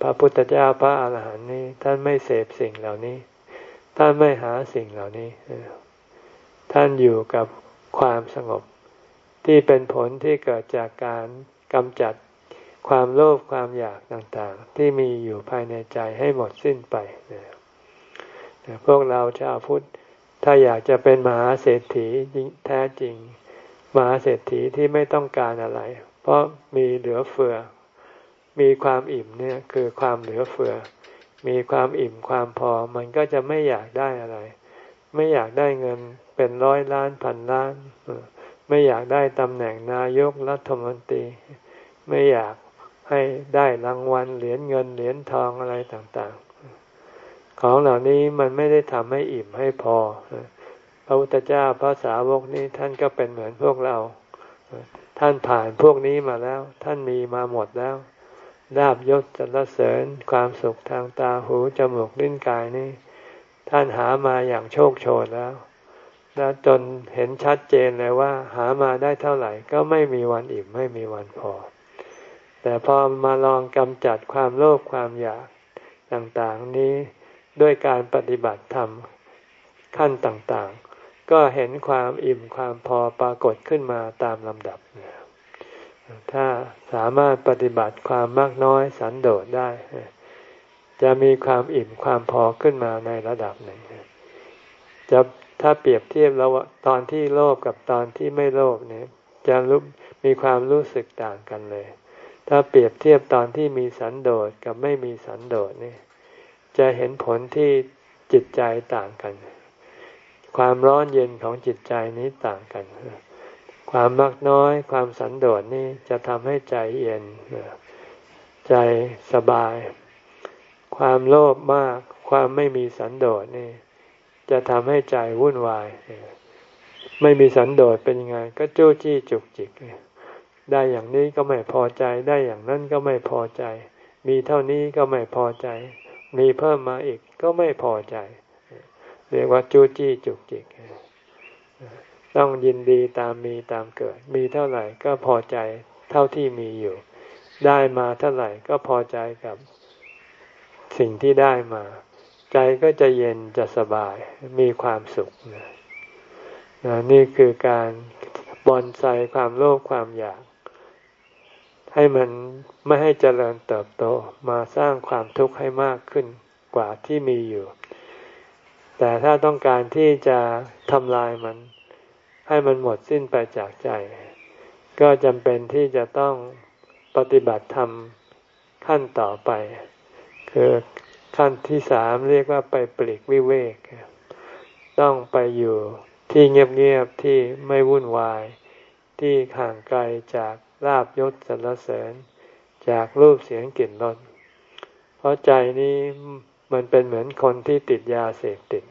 A: พระพุทธเจ้าพระอาหารหันต์นี้ท่านไม่เสพสิ่งเหล่านี้ ท่านไม่หาสิ่งเหล่านี้ ท่านอยู่กับความสงบ ที่เป็นผลที่เกิดจากการกำจัดความโลภความอยากต่างๆ ที่มีอยู่ภายในใจให้หมดสิ้นไป พวกเราชาวพุทธ ถ้าอยากจะเป็นมหาเศรษฐีแท้จริง มหาเศรษฐีที่ไม่ต้องการอะไร เพราะมีเหลือเฟือ มีความอิ่มเนี่ยคือความเหลือเฟือ มีความอิ่มความพอมันก็จะไม่อยากได้อะไร ไม่อยากได้เงินเป็นร้อยล้านพันล้าน ไม่อยากได้ตำแหน่งนายกรัฐมนตรี ไม่อยากให้ได้รางวัลเหรียญเงินเหรียญทองอะไรต่างๆ ของเหล่านี้มันไม่ได้ทำให้อิ่มให้พอ พระพุทธเจ้าพระสาวกนี้ท่านก็เป็นเหมือนพวกเรา ท่านผ่านพวกนี้มาแล้ว ท่านมีมาหมดแล้วดาบยศจรเสริญความสุขทางตาหูจมูกลิ้นกายนี้ ท่านหามาอย่างโชคโชนแล้ว แล้วจนเห็นชัดเจนเลยว่า หามาได้เท่าไหร่ก็ไม่มีวันอิ่มไม่มีวันพอ แต่พอมาลองกำจัดความโลภความอยากต่างๆนี้ ด้วยการปฏิบัติธรรมขั้นต่างๆ ก็เห็นความอิ่มความพอปรากฏขึ้นมาตามลำดับ ถ้าสามารถปฏิบัติความมากน้อยสันโดษได้ จะมีความอิ่มความพอขึ้นมาในระดับหนึ่ง จะถ้าเปรียบเทียบแล้วตอนที่โลภกับตอนที่ไม่โลภเนี่ย จะรู้มีความรู้สึกต่างกันเลย ถ้าเปรียบเทียบตอนที่มีสันโดษกับไม่มีสันโดษนี่ จะเห็นผลที่จิตใจต่างกัน ความร้อนเย็นของจิตใจนี้ต่างกัน ความมากน้อย ความสันโดษนี่จะทำให้ใจเย็น ใจสบาย ความโลภมาก ความไม่มีสันโดษนี่ จะทำให้ใจวุ่นวาย ไม่มีสันโดษเป็นยังไง ก็จู้จี้จุกจิก ได้อย่างนี้ก็ไม่พอใจ ได้อย่างนั้นก็ไม่พอใจ มีเท่านี้ก็ไม่พอใจ มีเพิ่มมาอีกก็ไม่พอใจ เรียกว่าจู้จี้จุกจิก ต้องยินดีตามมีตามเกิด มีเท่าไหร่ก็พอใจเท่าที่มีอยู่ ได้มาเท่าไหร่ก็พอใจกับสิ่งที่ได้มา ใจก็จะเย็นจะสบายมีความสุขนะนี่คือการบอนไซความโลภความอยาก ให้มันไม่ให้เจริญเติบโตมาสร้างความทุกข์ให้มากขึ้นกว่าที่มีอยู่ แต่ถ้าต้องการที่จะทำลายมัน ให้มันหมดสิ้นไปจากใจ ก็จำเป็นที่จะต้องปฏิบัติธรรมขั้นต่อไป คือขั้นที่สามเรียกว่าไปปลีกวิเวก ต้องไปอยู่ที่เงียบๆที่ไม่วุ่นวาย ที่ห่างไกลจาก ลาบยศสรรเสริญ จากรูปเสียงกลิ่นรสเพราะใจนี้มันเป็นเหมือนคนที่ติดยาเสพติด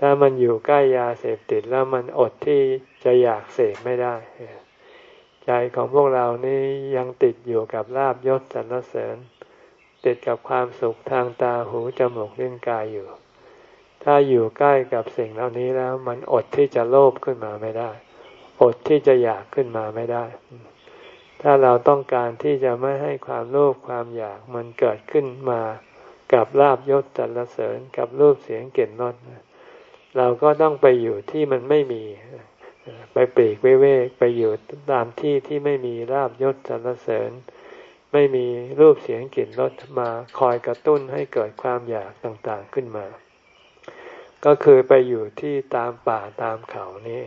A: ถ้ามันอยู่ใกล้ยาเสพติดแล้วมันอดที่จะอยากเสพไม่ได้ ใจของพวกเรานี้ยังติดอยู่กับลาบยศสรรเสริญ ติดกับความสุขทางตาหูจมูกลิ้นกายอยู่ ถ้าอยู่ใกล้กับสิ่งเหล่านี้แล้ว มันอดที่จะโลภขึ้นมาไม่ได้ อดที่จะอยากขึ้นมาไม่ได้ ถ้าเราต้องการที่จะไม่ให้ความโลภความอยากมันเกิดขึ้นมากับลาบยศสรรเสริญกับรูปเสียงเกลิ่นรสเราก็ต้องไปอยู่ที่มันไม่มี ไปปลีกเว้ไปอยู่ตามที่ที่ไม่มีลาบยศสรรเสริญ ไม่มีรูปเสียงกลิ่นรสมาคอยกระตุ้นให้เกิดความอยากต่างๆขึ้นมา ก็คือไปอยู่ที่ตามป่าตามเขานี่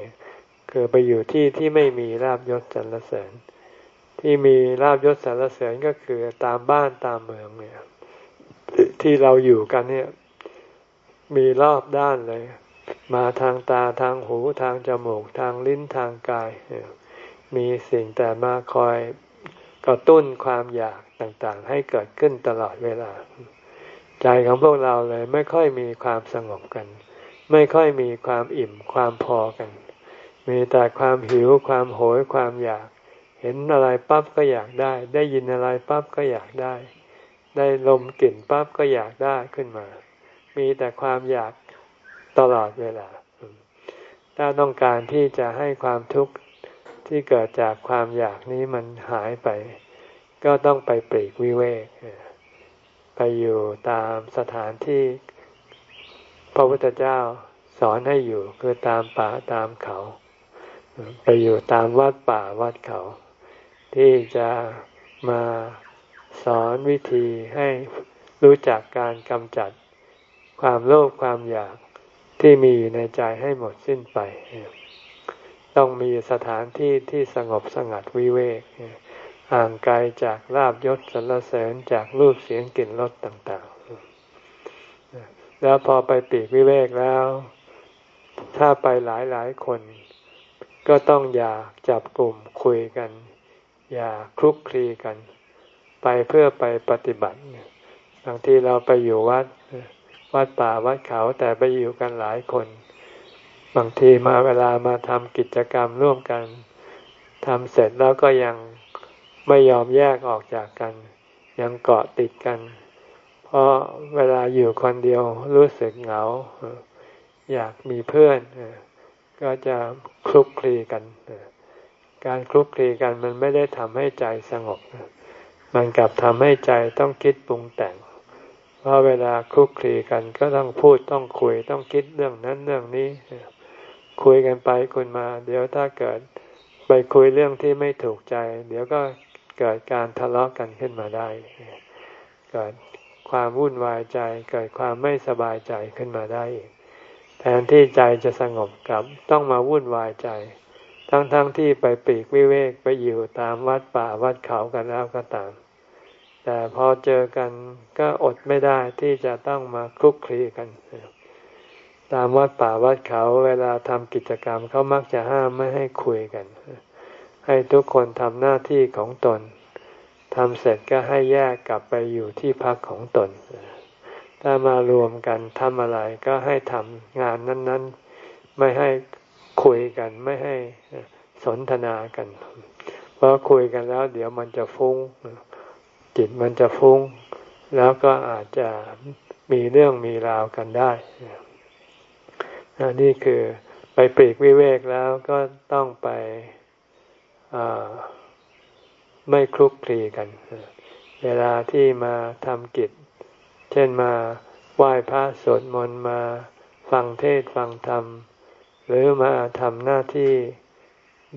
A: คือไปอยู่ที่ที่ไม่มีลาบยศสรรเสริญ ที่มีลาบยศสรรเสริญก็คือตามบ้านตามเมืองเนี่ยที่เราอยู่กันเนี่ย มีรอบด้านเลย มาทางตาทางหูทางจมูกทางลิ้นทางกาย มีสิ่งแต่มาคอยกระตุ้นความอยากต่างๆ ให้เกิดขึ้นตลอดเวลา ใจของพวกเราเลยไม่ค่อยมีความสงบกัน ไม่ค่อยมีความอิ่มความพอกัน มีแต่ความหิวความโหยความอยาก เห็นอะไรปั๊บก็อยากได้ ได้ยินอะไรปั๊บก็อยากได้ ได้ลมกลิ่นปั๊บก็อยากได้ขึ้นมา มีแต่ความอยากตลอดเวลา ถ้าต้องการที่จะให้ความทุกข์ที่เกิดจากความอยากนี้มันหายไป ก็ต้องไปปลีกวิเวก ไปอยู่ตามสถานที่พระพุทธเจ้าสอนให้อยู่คือตามป่าตามเขา ไปอยู่ตามวัดป่าวัดเขา ที่จะมาสอนวิธีให้รู้จักการกำจัดความโลภความอยากที่มีอยู่ในใจให้หมดสิ้นไป ต้องมีสถานที่ที่สงบสงัดวิเวกห่างไกลจากลาบยศสรรเสริญจากรูปเสียงกลิ่นรสต่างๆ แล้วพอไปปีกวิเวกแล้ว ถ้าไปหลายหลายคน ก็ต้องอย่าจับกลุ่มคุยกัน อย่าคลุกคลีกัน ไปเพื่อไปปฏิบัติบางทีเราไปอยู่วัด วัดป่าวัดเขาแต่ไปอยู่กันหลายคน บางทีมาเวลามาทำกิจกรรมร่วมกันทำเสร็จแล้วก็ยังไม่ยอมแยกออกจากกัน ยังเกาะติดกัน เพราะเวลาอยู่คนเดียวรู้สึกเหงา อยากมีเพื่อน ก็จะคลุกคลีกัน การคลุกคลีกันมันไม่ได้ทำให้ใจสงบ มันกลับทำให้ใจต้องคิดปรุงแต่งเพราะเวลาคลุกคลีกันก็ต้องพูดต้องคุยต้องคิดเรื่องนั้นเรื่องนี้ คุยกันไปคุยมา เดี๋ยวถ้าเกิดไปคุยเรื่องที่ไม่ถูกใจ เดี๋ยวก็เกิดการทะเลาะกันขึ้นมาได้ เกิดความวุ่นวายใจเกิดความไม่สบายใจขึ้นมาได้แทนที่ใจจะสงบกับต้องมาวุ่นวายใจ ทั้งๆทที่ไปปีกวิเวกไปอยู่ตามวัดป่าวัดเขากันแล้วก็ตาม แต่พอเจอกันก็อดไม่ได้ที่จะต้องมาคลุกคลีกัน ตามวัดป่าวัดเขาเวลาทำกิจกรรมเขามักจะห้ามไม่ให้คุยกัน ให้ทุกคนทำหน้าที่ของตนทำเสร็จก็ให้แยกกลับไปอยู่ที่พักของตน ถ้ามารวมกันทำอะไรก็ให้ทำงานนั้น ๆ ไม่ให้ คุยกันไม่ให้สนทนากัน เพราะคุยกันแล้ว เดี๋ยวมันจะฟุง้ง จิตมันจะฟุง้ง แล้วก็อาจจะมีเรื่องมีราวกันได้นี่คือไปปรีกวิเวกแล้วก็ต้องไปไม่คลุกคลีกัน เวลาที่มาทำกิจ เช่นมาไหว้พระสวดมนต์มาฟังเทศฟังธรรม หรือมาทำหน้าที่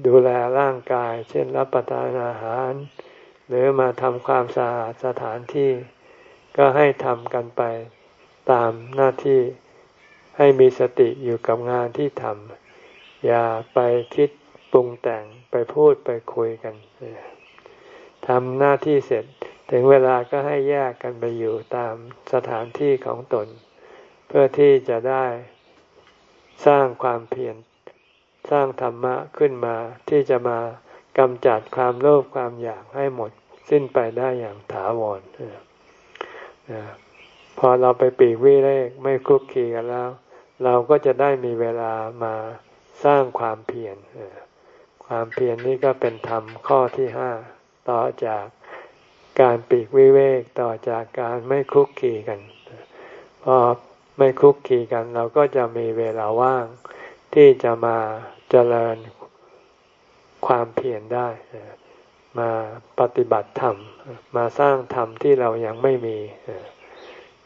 A: ดูแลร่างกาย เช่นรับประทานอาหาร หรือมาทำความสะอาดสถานที่ ก็ให้ทำกันไปตามหน้าที่ให้มีสติอยู่กับงานที่ทำอย่าไปคิดปรุงแต่งไปพูดไปคุยกันทำหน้าที่เสร็จถึงเวลาก็ให้แยกกันไปอยู่ตามสถานที่ของตน เพื่อที่จะได้ สร้างความเพียรสร้างธรรมะขึ้นมาที่จะมากำจัดความโลภความอยากให้หมด สิ้นไปได้อย่างถาวรพอเราไปปีกวิเลกไม่คุกคีกันแล้ว เราก็จะได้มีเวลามาสร้างความเพียรความเพียรนี้ก็เป็นธรรมข้อที่ห้าต่อจากการปีกวิเวกต่อจากการไม่คุกคีกันพอ ไม่คุกคีกัน เราก็จะมีเวลาว่าง ที่จะมาเจริญความเพียรได้ มาปฏิบัติธรรม มาสร้างธรรมที่เรายังไม่มี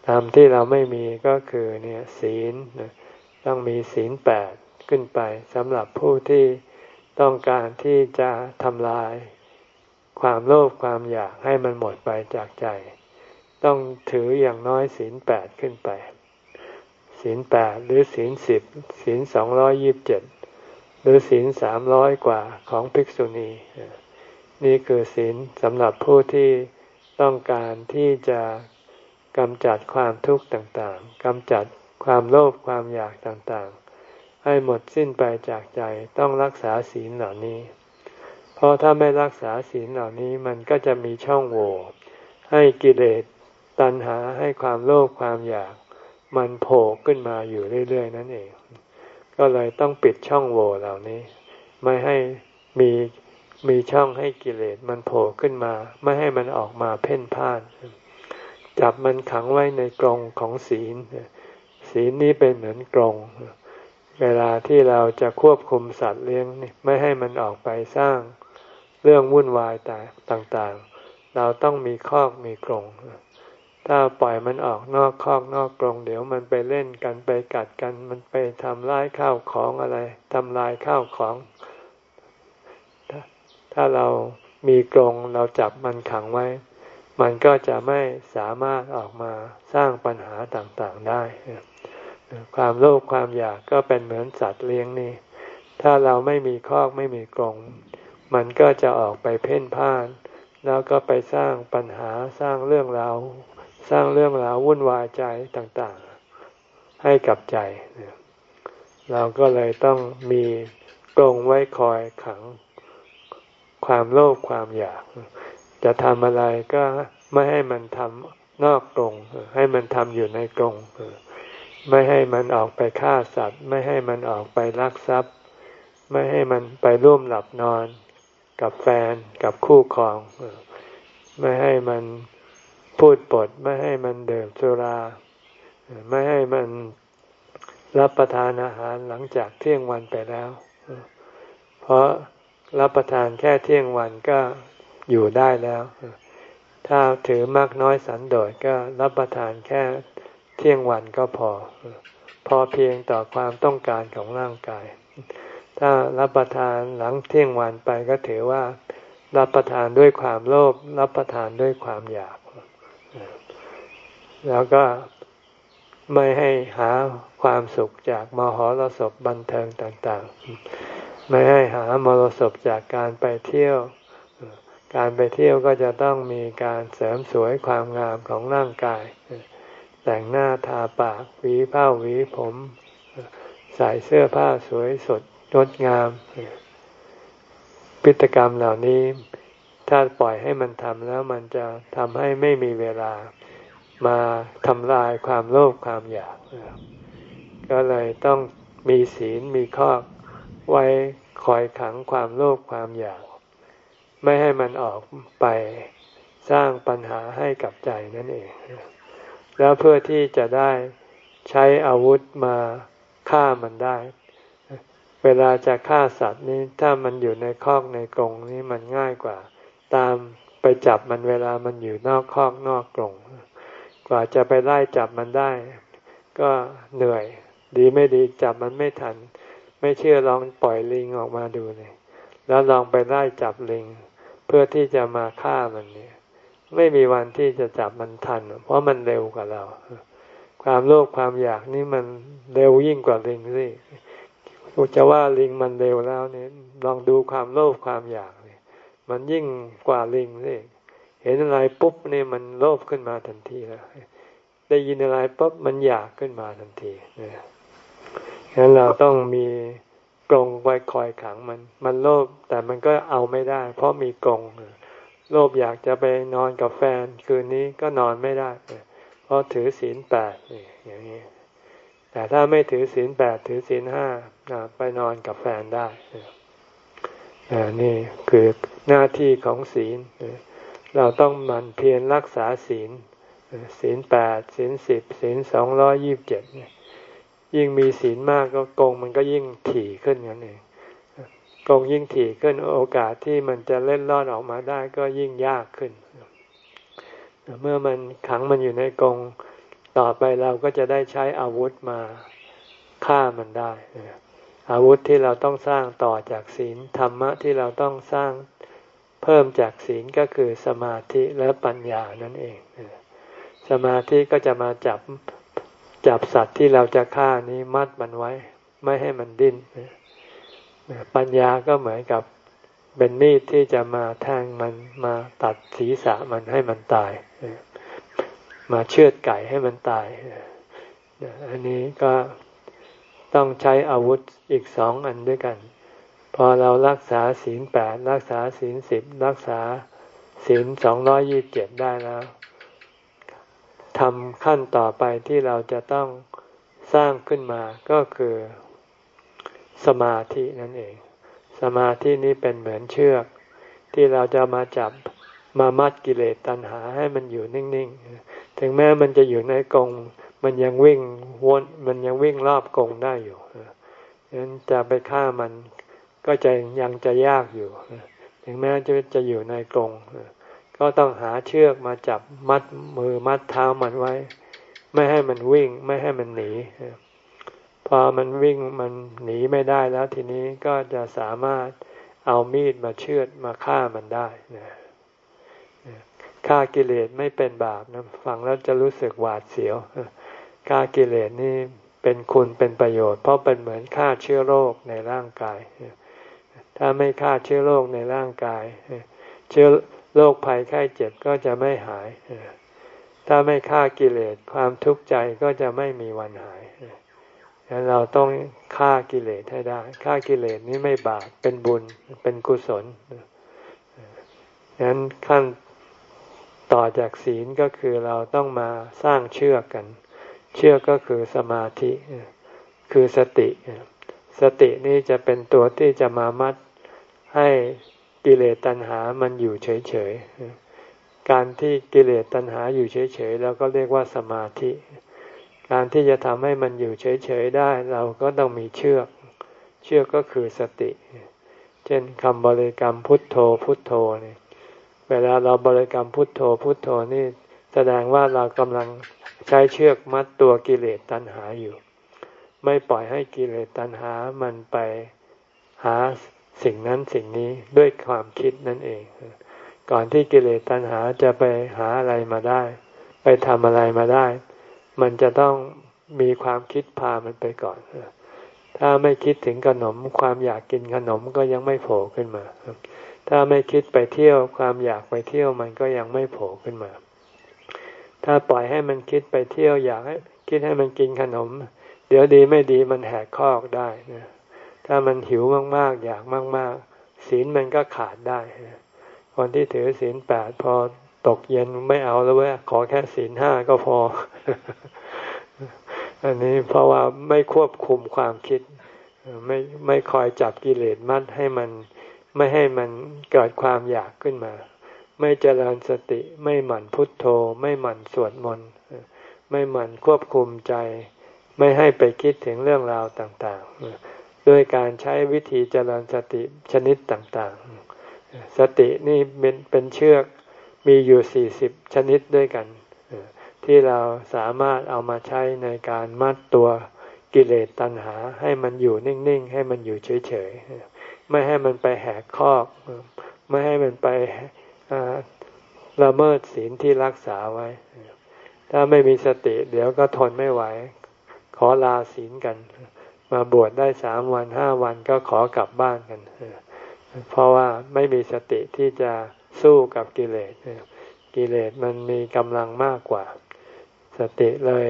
A: ธรรมที่เราไม่มีก็คือเนี่ยศีลต้องมีศีลแปดขึ้นไปสำหรับผู้ที่ต้องการที่จะทำลายความโลภความอยากให้มันหมดไปจากใจ ต้องถืออย่างน้อยศีลแปดขึ้นไป ศีลแปดหรือศีลสิบศีลสองร้อยยิบเจ็ดหรือศีลสามร้อยกว่าของภิกษุณี นี่คือศีลสำหรับผู้ที่ต้องการที่จะกำจัดความทุกข์ต่างๆกำจัดความโลภความอยากต่างๆ ให้หมดสิ้นไปจากใจต้องรักษาศีลเหล่านี้ เพราะถ้าไม่รักษาศีลเหล่านี้มันก็จะมีช่องโหว่ให้กิเลสตัณหาให้ความโลภความอยาก มันโผล่ขึ้นมาอยู่เรื่อย ๆ นั่นเอง ก็เลยต้องปิดช่องโหว่เหล่านี้ ไม่ให้มีมีช่องให้กิเลสมันโผล่ขึ้นมา ไม่ให้มันออกมาเพ่นพ่าน จับมันขังไว้ในกรงของศีล ศีลนี้เป็นเหมือนกรงเวลาที่เราจะควบคุมสัตว์เลี้ยงไม่ให้มันออกไปสร้างเรื่องวุ่นวายต่างๆ เราต้องมีคอกมีกรง ถ้าปล่อยมันออกนอกคอกนอกกรงเดี๋ยวมันไปเล่นกันไปกัดกันมันไปทำร้ายข้าวของอะไรทำลายข้าวของ ถ้าเรามีกรงเราจับมันขังไว้ มันก็จะไม่สามารถออกมาสร้างปัญหาต่างๆได้ ความโลภความอยากก็เป็นเหมือนสัตว์เลี้ยงนี่ ถ้าเราไม่มีคอกไม่มีกรง มันก็จะออกไปเพ่นพ่าน แล้วก็ไปสร้างปัญหาสร้างเรื่องราว สร้างเรื่องราววุ่นวายใจต่างๆ ให้กับใจ เราก็เลยต้องมีกรงไว้คอยขังความโลภความอยาก จะทำอะไรก็ไม่ให้มันทำนอกกรงให้มันทำอยู่ในกรงไม่ให้มันออกไปฆ่าสัตว์ ไม่ให้มันออกไปลักทรัพย์ ไม่ให้มันไปร่วมหลับนอน กับแฟนกับคู่ครอง ไม่ให้มัน พูดปดไม่ให้มันเดิมสุรา ไม่ให้มันรับประทานอาหารหลังจากเที่ยงวันไปแล้ว เพราะรับประทานแค่เที่ยงวันก็อยู่ได้แล้ว ถ้าถือมากน้อยสันโดษก็รับประทานแค่เที่ยงวันก็พอ พอเพียงต่อความต้องการของร่างกาย ถ้ารับประทานหลังเที่ยงวันไปก็ถือว่า รับประทานด้วยความโลภรับประทานด้วยความอยาก แล้วก็ไม่ให้หาความสุขจากมหรสพบันเทิงต่างๆ ไม่ให้หามรสพจากการไปเที่ยว การไปเที่ยวก็จะต้องมีการเสริมสวยความงามของร่างกาย แต่งหน้าทาปากหวีผ้าหวีผม ใส่เสื้อผ้าสวยสดงดงามพิธกรรมเหล่านี้ ถ้าปล่อยให้มันทำแล้วมันจะทำให้ไม่มีเวลามาทำลายความโลภความอยาก ก็เลยต้องมีศีลมีข้อไว้คอยขังความโลภความอยาก ไม่ให้มันออกไปสร้างปัญหาให้กับใจนั่นเอง แล้วเพื่อที่จะได้ใช้อาวุธมาฆ่ามันได้ เวลาจะฆ่าสัตว์นี้ถ้ามันอยู่ในคอกในกรงนี้มันง่ายกว่า ตามไปจับมันเวลามันอยู่นอกคอกนอกกรงกว่าจะไปไล่จับมันได้ ก็เหนื่อย ดีไม่ดีจับมันไม่ทัน ไม่เชื่อลองปล่อยลิงออกมาดูเลยแล้วลองไปไล่จับลิง เพื่อที่จะมาฆ่ามันเนี่ยไม่มีวันที่จะจับมันทัน เพราะมันเร็วกว่าเรา ความโลภความอยากนี่มันเร็วยิ่งกว่าลิงสิจะว่าลิงมันเร็วแล้วเนี่ยลองดูความโลภความอยาก มันยิ่งกว่าลิงสิเห็นอะไรปุ๊บเนี่ยมันโลภขึ้นมาทันทีแล้วได้ยินอะไรปุ๊บมันอยากขึ้นมาทันทีเนี่ยฉะนั้นเราต้องมีกรงไว้คอยขังมัน มันโลภแต่มันก็เอาไม่ได้ เพราะมีกรงโลภอยากจะไปนอนกับแฟนคืนนี้ก็นอนไม่ได้ เพราะถือศีลแปดอย่างนี้ แต่ถ้าไม่ถือศีลแปดถือศีลห้าไปนอนกับแฟนได้ นี่คือหน้าที่ของศีล เราต้องมันเพียรรักษาศีล ศีลแปดศีลสิบศีลสองร้อยี่บเจ็ดยิ่งมีศีลมากก็กงมันก็ยิ่งถี่ขึ้นนั่นเองกงยิ่งถี่ขึ้นโอกาสที่มันจะเล่นรอดออกมาได้ก็ยิ่งยากขึ้น เมื่อมันขังมันอยู่ในกงต่อไปเราก็จะได้ใช้อาวุธมาฆ่ามันได้ อาวุธที่เราต้องสร้างต่อจากศีลธรรมะที่เราต้องสร้างเพิ่มจากศีลก็คือสมาธิและปัญญานั่นเอง สมาธิก็จะมาจับจับสัตว์ที่เราจะฆ่านี้มัดมันไว้ ไม่ให้มันดิ้นปัญญาก็เหมือนกับเป็นมีดที่จะมาแทงมันมาตัดศีรษะมันให้มันตาย มาเชือดไก่ให้มันตายอันนี้ก็ ต้องใช้อาวุธอีกสองอันด้วยกัน พอเรารักษาศีลแปดรักษาศีลสิบรักษาศีลสองร้อยยี่บเจ็ดได้แล้วทำขั้นต่อไปที่เราจะต้องสร้างขึ้นมาก็คือสมาธินั่นเอง สมาธินี้เป็นเหมือนเชือก ที่เราจะมาจับมามัดกิเลสตัณหาให้มันอยู่นิ่งๆ ถึงแม้มันจะอยู่ในกรง มันยังวิ่งวนมันยังวิ่งรอบกรงได้อยู่ฉะนั้นจะไปฆ่ามันก็จะยังจะยากอยู่ถึงแม้จะจะอยู่ในกรงก็ต้องหาเชือกมาจับมัดมือมัดเท้ามันไว้ ไม่ให้มันวิ่งไม่ให้มันหนีพอมันวิ่งมันหนีไม่ได้แล้วทีนี้ก็จะสามารถเอามีดมาเชือดมาฆ่ามันได้นะฆ่ากิเลสไม่เป็นบาปนะฟังแล้วจะรู้สึกหวาดเสียว ฆ่ากิเลสนี่เป็นคุณเป็นประโยชน์ เพราะเป็นเหมือนฆ่าเชื้อโรคในร่างกาย ถ้าไม่ฆ่าเชื้อโรคในร่างกาย เชื้อโรคภัยไข้เจ็บก็จะไม่หาย ถ้าไม่ฆ่ากิเลสความทุกข์ใจก็จะไม่มีวันหายดังนั้นเราต้องฆ่ากิเลสให้ได้ฆ่ากิเลสนี้ไม่บาปเป็นบุญเป็นกุศลดังนั้นขั้นต่อจากศีลก็คือเราต้องมาสร้างเชื่อกัน เชื่อก็คือสมาธิคือสติ สตินี้จะเป็นตัวที่จะมามัดให้กิเลสตัณหามันอยู่เฉยๆ การที่กิเลสตัณหาอยู่เฉยๆแล้วก็เรียกว่าสมาธิ การที่จะทำให้มันอยู่เฉยๆได้ เราก็ต้องมีเชือก เชือกก็คือสติ เช่นคำบริกรรมพุทโธพุทโธเนี่ยเวลาเราบริกรรมพุทโธพุทโธนี่ แสดงว่าเรากำลังใช้เชือกมัดตัวกิเลสตัณหาอยู่ ไม่ปล่อยให้กิเลสตัณหามันไปหาสิ่งนั้นสิ่งนี้ด้วยความคิดนั่นเอง ก่อนที่กิเลสตัณหาจะไปหาอะไรมาได้ ไปทำอะไรมาได้ มันจะต้องมีความคิดพามันไปก่อน ถ้าไม่คิดถึงขนม ความอยากกินขนมก็ยังไม่โผล่ขึ้นมา ถ้าไม่คิดไปเที่ยวความอยากไปเที่ยวมันก็ยังไม่โผล่ขึ้นมา ถ้าปล่อยให้มันคิดไปเที่ยวอยากให้คิดให้มันกินขนม เดี๋ยวดีไม่ดีมันแหกคอกได้นะถ้ามันหิวมากๆ อยากมาก ๆ ศีลมันก็ขาดได้คนที่ถือศีลแปดพอตกเย็นไม่เอาแล้วเว้ยขอแค่ศีลห้าก็พอ อันนี้เพราะว่าไม่ควบคุมความคิด ไม่ไม่คอยจับกิเลสมัดให้มันไม่ให้มันเกิดความอยากขึ้นมา ไม่เจริญสติ ไม่หมั่นพุทโธ ไม่หมั่นสวดมนต์ ไม่หมั่นควบคุมใจ ไม่ให้ไปคิดถึงเรื่องราวต่างๆ ด้วยการใช้วิธีเจริญสติชนิดต่างๆ สตินี่เป็นเป็นเชือกมีอยู่สี่สิบชนิดด้วยกัน ที่เราสามารถเอามาใช้ในการมัดตัวกิเลสตัณหา ให้มันอยู่นิ่งๆ ให้มันอยู่เฉยๆ ไม่ให้มันไปแหกคอก ไม่ให้มันไป ละเมิดศีลที่รักษาไว้ ถ้าไม่มีสติ เดี๋ยวก็ทนไม่ไหว ขอลาศีลกัน มาบวชได้สามวันห้าวันก็ขอกลับบ้านกัน เพราะว่าไม่มีสติที่จะสู้กับกิเลส กิเลสมันมีกำลังมากกว่า สติเลย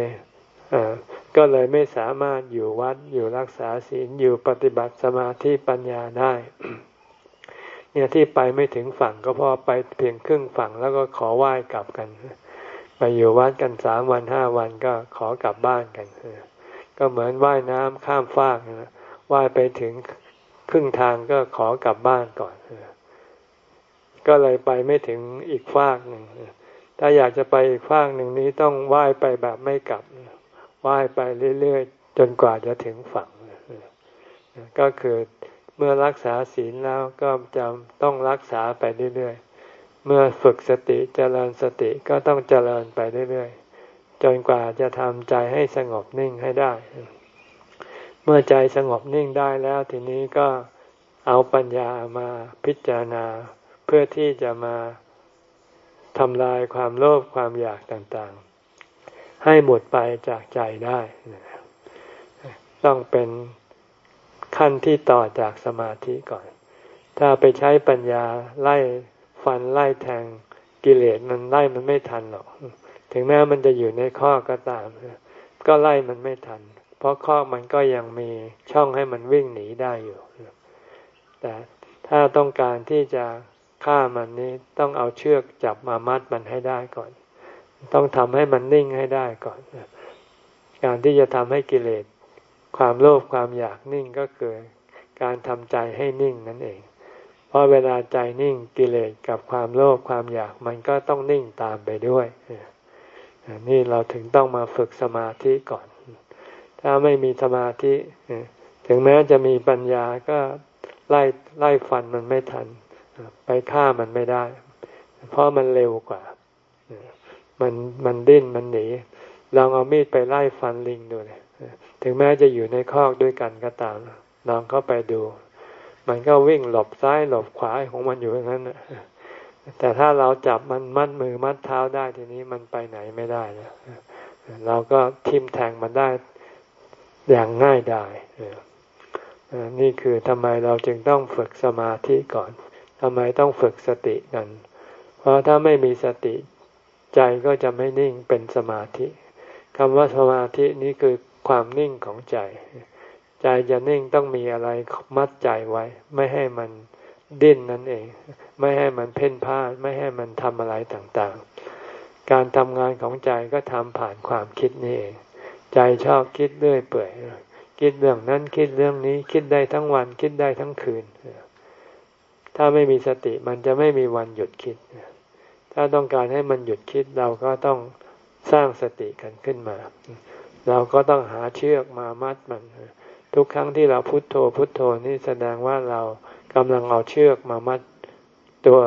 A: ก็เลยไม่สามารถอยู่วัดอยู่รักษาศีลอยู่ปฏิบัติสมาธิปัญญาได้ เนี่ยที่ไปไม่ถึงฝั่งก็เพราะไปเพียงครึ่งฝั่งแล้วก็ขอไหว้กลับกัน ไปอยู่วัดกันสามวันห้าวันก็ขอกลับบ้านกัน ก็เหมือนว่ายน้ำข้ามฟากนะว่ายไปถึงครึ่งทางก็ขอกลับบ้านก่อน ก็เลยไปไม่ถึงอีกฟากหนึ่งถ้าอยากจะไปอีกฟากหนึ่งนี้ต้องว่ายไปแบบไม่กลับว่ายไปเรื่อยๆจนกว่าจะถึงฝั่งก็คือ เมื่อรักษาศีลแล้วก็จะต้องรักษาไปเรื่อยๆ เมื่อฝึกสติเจริญสติก็ต้องเจริญไปเรื่อยๆ จนกว่าจะทำใจให้สงบนิ่งให้ได้ เมื่อใจสงบนิ่งได้แล้วทีนี้ก็เอาปัญญามาพิจารณา เพื่อที่จะมาทำลายความโลภความอยากต่างๆ ให้หมดไปจากใจได้ ต้องเป็น ขั้นที่ต่อจากสมาธิก่อน ถ้าไปใช้ปัญญาไล่ฟันไล่แทงกิเลสมันไล่มันไม่ทันหรอก ถึงแม้มันจะอยู่ในข้อก็ตาม ก็ไล่มันไม่ทัน เพราะข้อมันก็ยังมีช่องให้มันวิ่งหนีได้อยู่ แต่ถ้าต้องการที่จะฆ่ามันนี้ต้องเอาเชือกจับมามัดมันให้ได้ก่อน ต้องทำให้มันนิ่งให้ได้ก่อน การที่จะทำให้กิเลส ความโลภความอยากนิ่งก็คือการทำใจให้นิ่งนั่นเอง เพราะเวลาใจนิ่งกิเลสกับความโลภความอยากมันก็ต้องนิ่งตามไปด้วย นี่เราถึงต้องมาฝึกสมาธิก่อน ถ้าไม่มีสมาธิ ถึงแม้จะมีปัญญาก็ไล่ไล่ฟันมันไม่ทัน ไปฆ่ามันไม่ได้ เพราะมันเร็วกว่า มันมันดิ้นมันหนีลองเอามีดไปไล่ฟันลิงดูเลย ถึงแม้จะอยู่ในคอกด้วยกันก็ตามลองเข้าไปดู มันก็วิ่งหลบซ้ายหลบขวาของมันอยู่อย่างนั้นแต่ถ้าเราจับมันมัดมือมัดเท้าได้ทีนี้มันไปไหนไม่ได้นะเราก็ทิ่มแทงมันได้อย่างง่ายดายนี่คือทำไมเราจึงต้องฝึกสมาธิก่อนทำไมต้องฝึกสติกัน เพราะถ้าไม่มีสติใจก็จะไม่นิ่งเป็นสมาธิคำว่าสมาธินี้คือ ความนิ่งของใจ ใจจะนิ่งต้องมีอะไรมัดใจไว้ ไม่ให้มันดิ้นนั่นเอง ไม่ให้มันเพ่นพ่านไม่ให้มันทำอะไรต่างๆ การทำงานของใจก็ทำผ่านความคิดนี่เอง ใจชอบคิดเรื่อยเปื่อยคิดเรื่องนั้นคิดเรื่องนี้คิดได้ทั้งวันคิดได้ทั้งคืน ถ้าไม่มีสติมันจะไม่มีวันหยุดคิด ถ้าต้องการให้มันหยุดคิดเราก็ต้องสร้างสติกันขึ้นมา เราก็ต้องหาเชือกมามัดมัน ทุกครั้งที่เราพุโทโธพุโทโธนี่แสดงว่าเรากำลังเอาเชือกมามัดตัว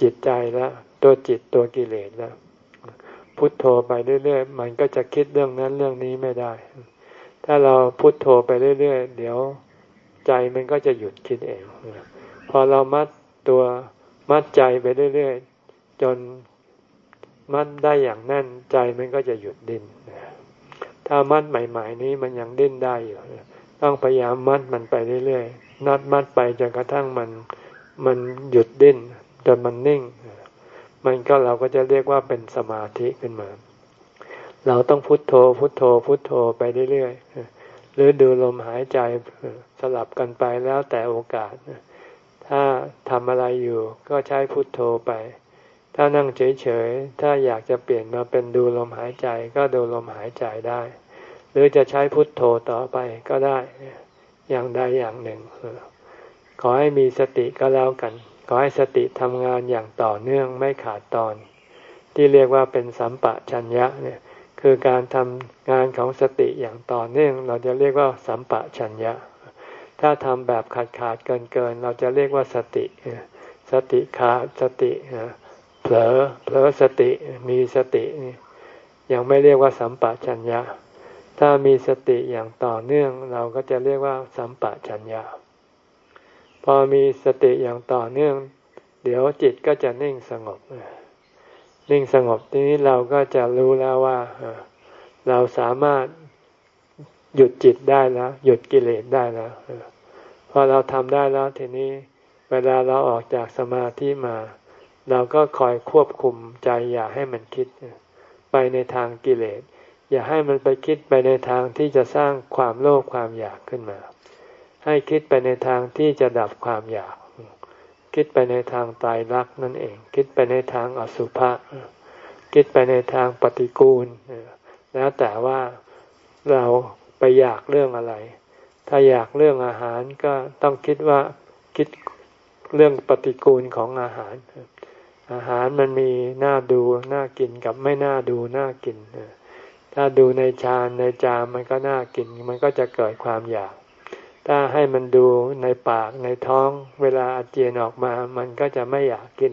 A: จิตใจแล้วตัวจิตตัวกิเลสแล้วพุโทโธไปเรื่อยๆ มันก็จะคิดเรื่องนั้นเรื่องนี้ไม่ได้ ถ้าเราพุโทโธไปเรื่อยๆ เดี๋ยวใจมันก็จะหยุดคิดเอง พอเรามัดตัวมัดใจไปเรื่อยๆ จนมัดได้อย่างแน่นใจมันก็จะหยุดดิน ถ้ามัดใหม่ ๆ นี้มันยังดิ้นได้อยู่ ต้องพยายามมัดมันไปเรื่อยๆนัดมัดไปจนกระทั่งมันมันหยุดดิ้นจนมันนิ่ง มันก็เราก็จะเรียกว่าเป็นสมาธิขึ้นมา เราต้องพุโทโธ พุโทโธ พุโทโธไปเรื่อยๆหรือดูลมหายใจสลับกันไปแล้วแต่โอกาส ถ้าทำอะไรอยู่ก็ใช้พุโทโธไป ถ้านั่งเฉยๆ ถ้าอยากจะเปลี่ยนมาเป็นดูลมหายใจก็ดูลมหายใจได้ หรือจะใช้พุทโธต่อไปก็ได้ อย่างใดอย่างหนึ่ง ขอให้มีสติก็แล้วกัน ขอให้สติทำงานอย่างต่อเนื่องไม่ขาดตอน ที่เรียกว่าเป็นสัมปะชัญญะเนี่ย คือการทำงานของสติอย่างต่อเนื่อง เราจะเรียกว่าสัมปะชัญญะ ถ้าทำแบบขาดขาดเกินเกินเราจะเรียกว่าสติ สติขาดสติเผลอเผลอสติมีสติยังไม่เรียกว่าสัมปะชัญญะ ถ้ามีสติอย่างต่อเนื่องเราก็จะเรียกว่าสัมปะชัญญะ พอมีสติอย่างต่อเนื่อง เดี๋ยวจิตก็จะนิ่งสงบ นิ่งสงบทีนี้เราก็จะรู้แล้วว่า เราสามารถหยุดจิตได้แล้ว หยุดกิเลสได้แล้วพอเราทำได้แล้วทีนี้ เวลาเราออกจากสมาธิมา เราก็คอยควบคุมใจอย่าให้มันคิด ไปในทางกิเลส อย่าให้มันไปคิดไปในทางที่จะสร้างความโลภความอยากขึ้นมา ให้คิดไปในทางที่จะดับความอยาก คิดไปในทางตายรักนั่นเอง คิดไปในทางอสุภะคิดไปในทางปฏิกูลแล้วแต่ว่าเราไปอยากเรื่องอะไร ถ้าอยากเรื่องอาหารก็ต้องคิดว่าคิดเรื่องปฏิกูลของอาหาร อาหารมันมีน้าดูน่ากินกับไม่น่าดูน่ากินถ้าดูในชานในจามมันก็น่ากิน มันก็จะเกิดความอยาก ถ้าให้มันดูในปากในท้อง เวลาอาเจียนออกมา มันก็จะไม่อยากกิน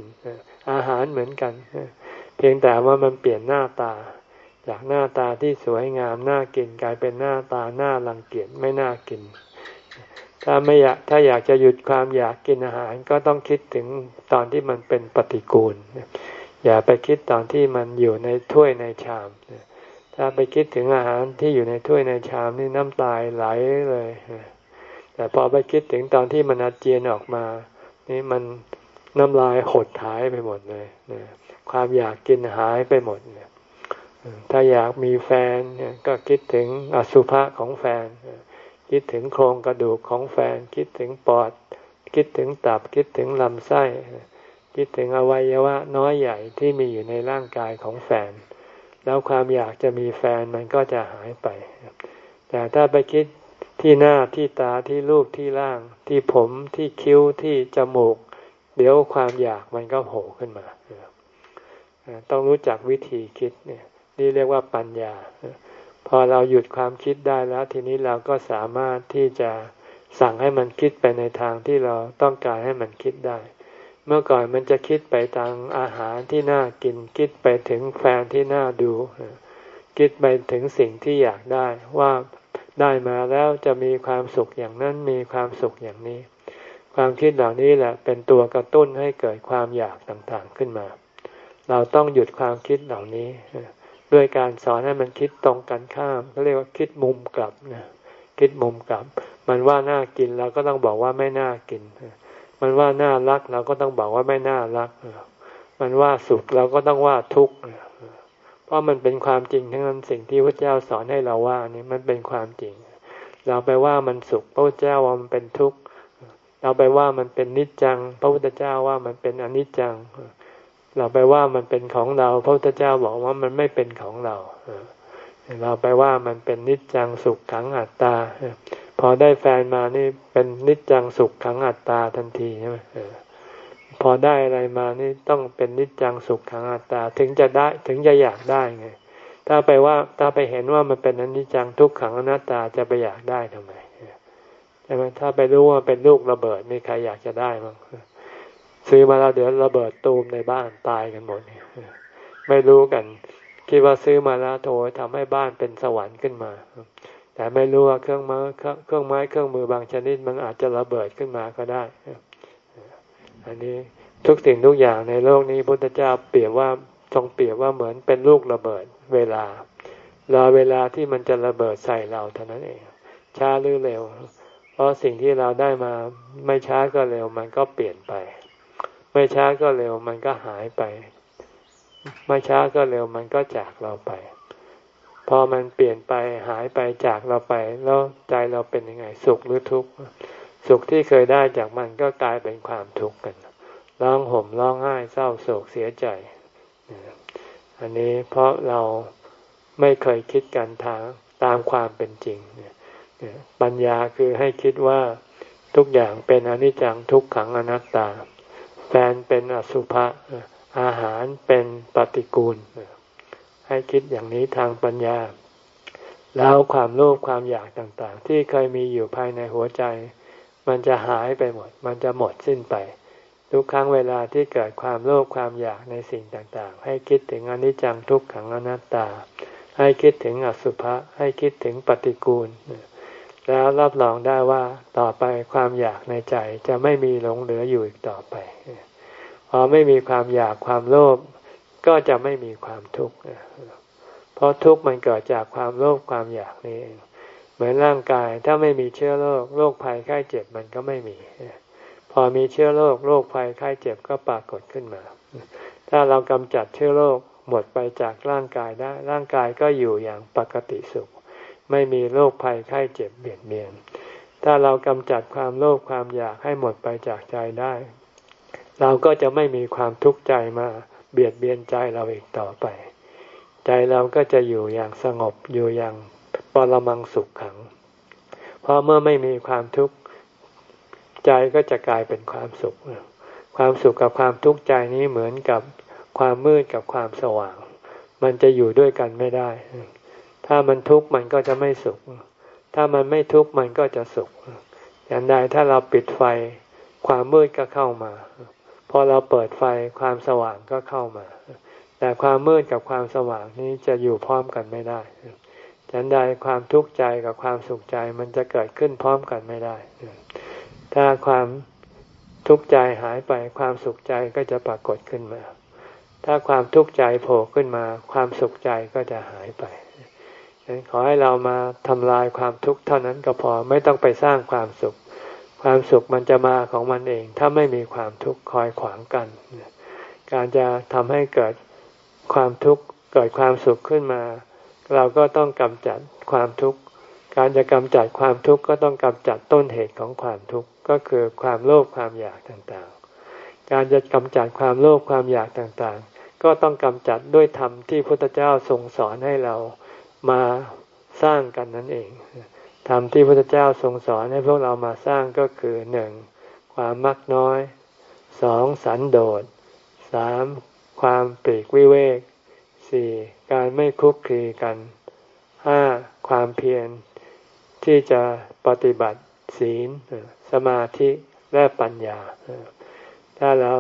A: อาหารเหมือนกัน เพียงแต่ว่ามันเปลี่ยนหน้าตา จากหน้าตาที่สวยงามน่ากินกลายเป็นหน้าตาหน้ารังเกียจไม่น่ากิน ถ้าไม่อยากถ้าอยากจะหยุดความอยากกินอาหาร ก็ต้องคิดถึงตอนที่มันเป็นปฏิกูล อย่าไปคิดตอนที่มันอยู่ในถ้วยในชาม ถ้าไปคิดถึงอาหารที่อยู่ในถ้วยในชามนี่น้ำตายไหลเลย แต่พอไปคิดถึงตอนที่มันอาเจียนออกมา นี่มันน้ำลายหดหายไปหมดเลย ความอยากกินหายไปหมด ถ้าอยากมีแฟนก็คิดถึงอสุภะของแฟน คิดถึงโครงกระดูกของแฟน คิดถึงปอด คิดถึงตับ คิดถึงลำไส้ คิดถึงอวัยวะน้อยใหญ่ที่มีอยู่ในร่างกายของแฟน แล้วความอยากจะมีแฟนมันก็จะหายไป แต่ถ้าไปคิดที่หน้าที่ตาที่รูปที่ร่าง ที่ผมที่คิ้วที่จมูก เดี๋ยวความอยากมันก็โผล่ขึ้นมา ต้องรู้จักวิธีคิดเนี่ยนี่เรียกว่าปัญญา พอเราหยุดความคิดได้แล้ว ทีนี้เราก็สามารถที่จะสั่งให้มันคิดไปในทางที่เราต้องการให้มันคิดได้ เมื่อก่อนมันจะคิดไปทางอาหารที่น่ากินคิดไปถึงแฟนที่น่าดู คิดไปถึงสิ่งที่อยากได้ว่าได้มาแล้วจะมีความสุขอย่างนั้นมีความสุขอย่างนี้ ความคิดเหล่านี้แหละเป็นตัวกระตุ้นให้เกิดความอยากต่างๆขึ้นมา เราต้องหยุดความคิดเหล่านี้ ด้วยการสอนให้มันคิดตรงกันข้ามเขาเรียกว่าคิดมุมกลับนะคิดมุมกลับ มันว่าน่ากินเราก็ต้องบอกว่าไม่น่ากิน มันว่าน่ารักเราก็ต้องบอกว่าไม่น่ารัก มันว่าสุขเราก็ต้องว่าทุกข์เพราะมันเป็นความจริงทั้งนั้นสิ่งที่พระเจ้าสอนให้เราว่านี่มันเป็นความจริง เราไปว่ามันสุขพระเจ้าว่ามันเป็นทุกข์เราไปว่ามันเป็นนิจจัง พระพุทธเจ้าว่ามันเป็นอนิจจัง เราไปว่ามันเป็นของเราพระพุทธเจ้าบอกว่ามันไม่เป็นของเราเราไปว่ามันเป็นนิจจังสุขขังอัตตาพอได้แฟนมานี่เป็นนิจจังสุขขังอัตตาทันทีใช่ไหมพอได้อะไรมานี่ต้องเป็นนิจจังสุขขังอัตตาถึงจะได้ถึงจะอยากได้ไง ถ้าไปว่าถ้าไปเห็นว่ามันเป็นอนิจจังทุกขังอนัตตาจะไปอยากได้ทำไมใช่ไหมถ้าไปรู้ว่าเป็นลูกระเบิดมีใครอยากจะได้มั้ง ซื้อมาแล้วเดี๋ยวระเบิดตูมในบ้านตายกันหมดไม่รู้กัน คิดว่าซื้อมาแล้วโถทำให้บ้านเป็นสวรรค์ขึ้นมา แต่ไม่รู้ว่าเครื่องมือเครื่องไม้เครื่องมือบางชนิดมันอาจจะระเบิดขึ้นมาก็ได้ อันนี้ทุกสิ่งทุกอย่างในโลกนี้พุทธเจ้าเปรียบว่าทรงเปรียบว่าเหมือนเป็นลูกระเบิดเวลารอเวลาที่มันจะระเบิดใส่เราเท่านั้นเองช้าหรือเร็ว เพราะสิ่งที่เราได้มาไม่ช้าก็เร็วมันก็เปลี่ยนไป ไม่ช้าก็เร็วมันก็หายไป ไม่ช้าก็เร็วมันก็จากเราไป พอมันเปลี่ยนไปหายไปจากเราไป แล้วใจเราเป็นยังไง สุขหรือทุกข์สุขที่เคยได้จากมันก็กลายเป็นความทุกข์กันร้องห่มร้องไห้เศร้าโศกเสียใจ อันนี้เพราะเราไม่เคยคิดกันทางตามความเป็นจริง ปัญญาคือให้คิดว่าทุกอย่างเป็นอนิจจังทุกขังอนัตตา แฟนเป็นอสุภะอาหารเป็นปฏิกูล ให้คิดอย่างนี้ทางปัญญา แล้วความโลภความอยากต่างๆ ที่เคยมีอยู่ภายในหัวใจ มันจะหายไปหมด มันจะหมดสิ้นไป ทุกครั้งเวลาที่เกิดความโลภความอยากในสิ่งต่างๆ ให้คิดถึงอนิจจังทุกขังอนัตตา ให้คิดถึงอสุภะให้คิดถึงปฏิกูล แล้วรับรองได้ว่าต่อไปความอยากในใจจะไม่มีหลงเหลืออยู่อีกต่อไป พอไม่มีความอยากความโลภก็จะไม่มีความทุกข์เพราะทุกข์มันเกิดจากความโลภความอยากนี่เองเหมือนร่างกายถ้าไม่มีเชื้อโรคโรคภัยไข้เจ็บมันก็ไม่มี พอมีเชื้อโรคโรคภัยไข้เจ็บก็ปรากฏขึ้นมา ถ้าเรากำจัดเชื้อโรคหมดไปจากร่างกายได้ ร่างกายก็อยู่อย่างปกติสุข ไม่มีโรคภัยไข้เจ็บเบียดเบียน ถ้าเรากำจัดความโลภความอยากให้หมดไปจากใจได้ เราก็จะไม่มีความทุกข์ใจมาเบียดเบียนใจเราอีกต่อไป ใจเราก็จะอยู่อย่างสงบอยู่อย่างปรมังสุขขัง เพราะเมื่อไม่มีความทุกข์ใจก็จะกลายเป็นความสุข ความสุขกับความทุกข์ใจนี้เหมือนกับความมืดกับความสว่าง มันจะอยู่ด้วยกันไม่ได้ ถ้ามันทุกข์มันก็จะไม่สุข ถ้ามันไม่ทุกข์มันก็จะสุข อย่างใดถ้าเราปิดไฟ ความมืดก็เข้ามา พอเราเปิดไฟความสว่างก็เข้ามา แต่ความมืดกับความสว่างนี้จะอยู่พร้อมกันไม่ได้ฉันใดความทุกข์ใจกับความสุขใจมันจะเกิดขึ้นพร้อมกันไม่ได้ ถ้าความทุกข์ใจหายไปความสุขใจก็จะปรากฏขึ้นมา ถ้าความทุกข์ใจโผล่ขึ้นมา ความสุขใจก็จะหายไป ขอให้เรามาทำลายความทุกข์เท่านั้นก็พอไม่ต้องไปสร้างความสุข ความสุขมันจะมาของมันเอง ถ้าไม่มีความทุกข์คอยขวางกัน การจะทำให้เกิดความทุกข์เกิดความสุขขึ้นมา เราก็ต้องกำจัดความทุกข์ การจะกำจัดความทุกข์ก็ต้องกำจัดต้นเหตุของความทุกข์ก็คือความโลภความอยากต่างๆ การจะกำจัดความโลภความอยากต่างๆ ก็ต้องกำจัดด้วยธรรมที่พระพุทธเจ้าทรงสอนให้เรา มาสร้างกันนั่นเองธรรมที่พระพุทธเจ้าทรงสอนให้พวกเรามาสร้างก็คือหนึ่งความมักน้อยสองสันโดษสามความปีกวิเวกสี่การไม่คุกคีกันห้าความเพียรที่จะปฏิบัติศีลสมาธิและปัญญา ถ้าเรา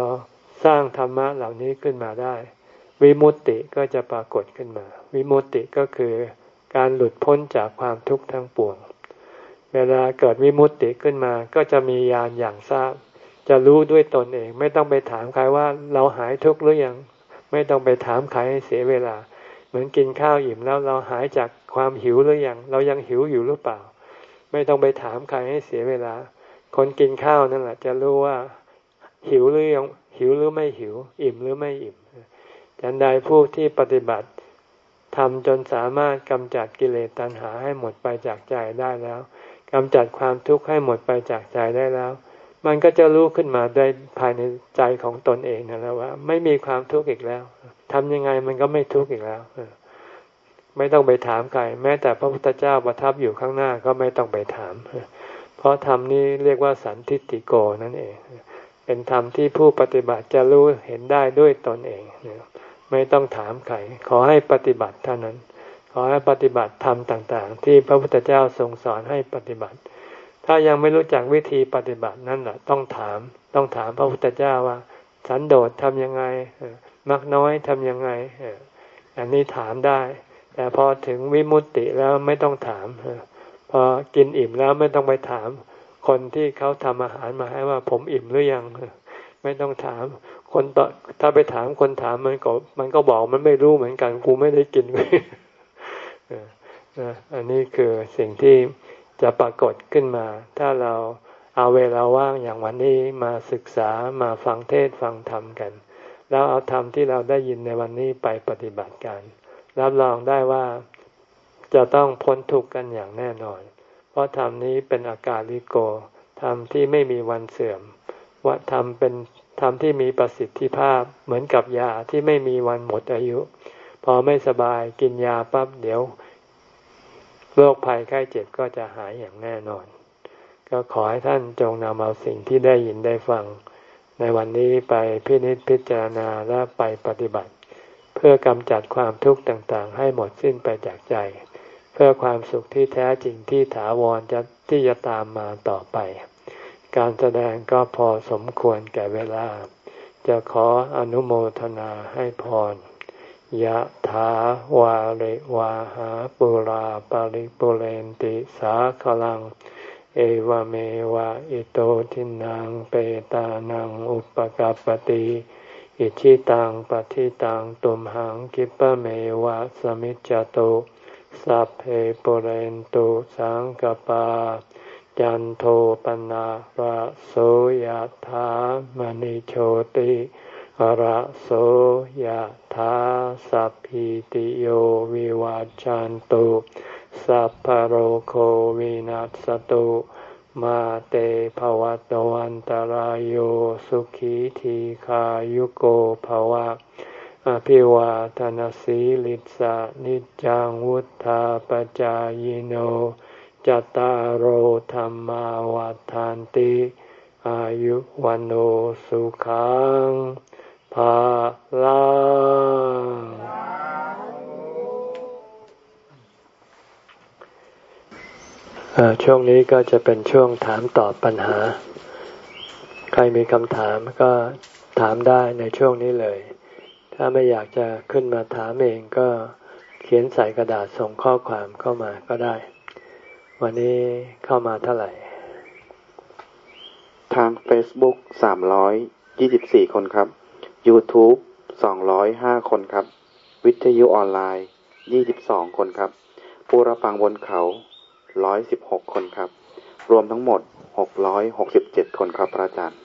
A: สร้างธรรมะเหล่านี้ขึ้นมาได้ วิมุตติก็จะปรากฏขึ้นมา วิมุตติก็คือการหลุดพ้นจากความทุกข์ทั้งปวง เวลาเกิดวิมุตติขึ้นมา ก็จะมีญาณอย่างทราบ จะรู้ด้วยตนเอง ไม่ต้องไปถามใครว่าเราหายทุกข์หรือยัง ไม่ต้องไปถามใครให้เสียเวลา เหมือนกินข้าวอิ่มแล้วเราหายจากความหิวหรือยัง เรายังหิวอยู่หรือเปล่า ไม่ต้องไปถามใครให้เสียเวลา คนกินข้าวนั่นแหละจะรู้ว่าหิวหรือยังหิวหรือไม่หิว อิ่มหรือไม่อิ่ม ฉันใดผู้ที่ปฏิบัติทำจนสามารถกำจัดกิเลสตัณหาให้หมดไปจากใจได้แล้วกำจัดความทุกข์ให้หมดไปจากใจได้แล้ว มันก็จะรู้ขึ้นมาได้ภายในใจของตนเองนะแล้วว่า ไม่มีความทุกข์อีกแล้วทำยังไงมันก็ไม่ทุกข์อีกแล้วไม่ต้องไปถามใคร แม้แต่พระพุทธเจ้าประทับอยู่ข้างหน้าก็ไม่ต้องไปถาม เพราะธรรมนี้เรียกว่าสันทิติโกนั่นเอง เป็นธรรมที่ผู้ปฏิบัติจะรู้เห็นได้ด้วยตนเอง ไม่ต้องถามใครขอให้ปฏิบัติเท่านั้น ขอให้ปฏิบัติธรรมต่าง ๆ ที่พระพุทธเจ้าทรงสอนให้ปฏิบัติ ถ้ายังไม่รู้จักวิธีปฏิบัตินั่นแหละต้องถามต้องถามพระพุทธเจ้าว่า สันโดษทำยังไงมักน้อยทำยังไงอันนี้ถามได้ แต่พอถึงวิมุตติแล้วไม่ต้องถามพอกินอิ่มแล้วไม่ต้องไปถาม คนที่เขาทำอาหารมาให้ว่าผมอิ่มหรือยังไม่ต้องถาม คนต่อถ้าไปถามคนถามมันก็ มันก็บอกมันไม่รู้เหมือนกัน กูไม่ได้กินอันนี้คือสิ่งที่จะปรากฏขึ้นมา ถ้าเราเอาเวลาว่างอย่างวันนี้มาศึกษามาฟังเทศฟังธรรมกัน แล้วเอาธรรมที่เราได้ยินในวันนี้ไปปฏิบัติการรับรองได้ว่าจะต้องพ้นทุกข์กันอย่างแน่นอน เพราะธรรมนี้เป็นอากาลิโกธรรมที่ไม่มีวันเสื่อมว่าธรรมเป็น ธรรมที่มีประสิทธิภาพเหมือนกับยาที่ไม่มีวันหมดอายุ พอไม่สบายกินยาปั๊บเดี๋ยวโรคภัยไข้เจ็บก็จะหายอย่างแน่นอน ก็ขอให้ท่านจงนำเอาสิ่งที่ได้ยินได้ฟัง ในวันนี้ไปพินิจพิจารณาและไปปฏิบัติ เพื่อกำจัดความทุกข์ต่างๆ ให้หมดสิ้นไปจากใจ เพื่อความสุขที่แท้จริงที่ถาวรจะที่จะตามมาต่อไป การแสดงก็พอสมควรแก่เวลา จะขออนุโมทนาให้พรยะถาวาริวาหาปุราปาริปุเรนติสาขลัง เอวเมวะอิโตทินังเปตานังอุปกัปติอิชิตังปฏิตังตุมหังกิปะเมวะสมิจจตุสัพเพปุเรนตุสังกปา จันโทปนะระโสยธามณิโชติระโสยธาสัพพิติโยวิวาจันตุสัพพโรโควินัสตุมาเตภวัตวันตารโยสุขีทีขายุโกภวะ อภิวาทนสีลิสานิจังวุธาปจายโน จตารโหธรรมาวาทานติ อายุวันโอสุขังภาลังช่วงนี้ก็จะเป็นช่วงถามตอบปัญหา ใครมีคำถามก็ถามได้ในช่วงนี้เลย ถ้าไม่อยากจะขึ้นมาถามเองก็เขียนใส่กระดาษส่งข้อความเข้ามาก็ได้ วันนี้เข้ามาเท่าไหร่
B: ทาง Facebook 324คนครับ YouTube 205คนครับ วิทยุออนไลน์22คนครับ ผู้รับฟังบนเขา116คนครับ รวมทั้งหมดหกร้อยหกสิบเจ็ดคนครับพระอาจารย์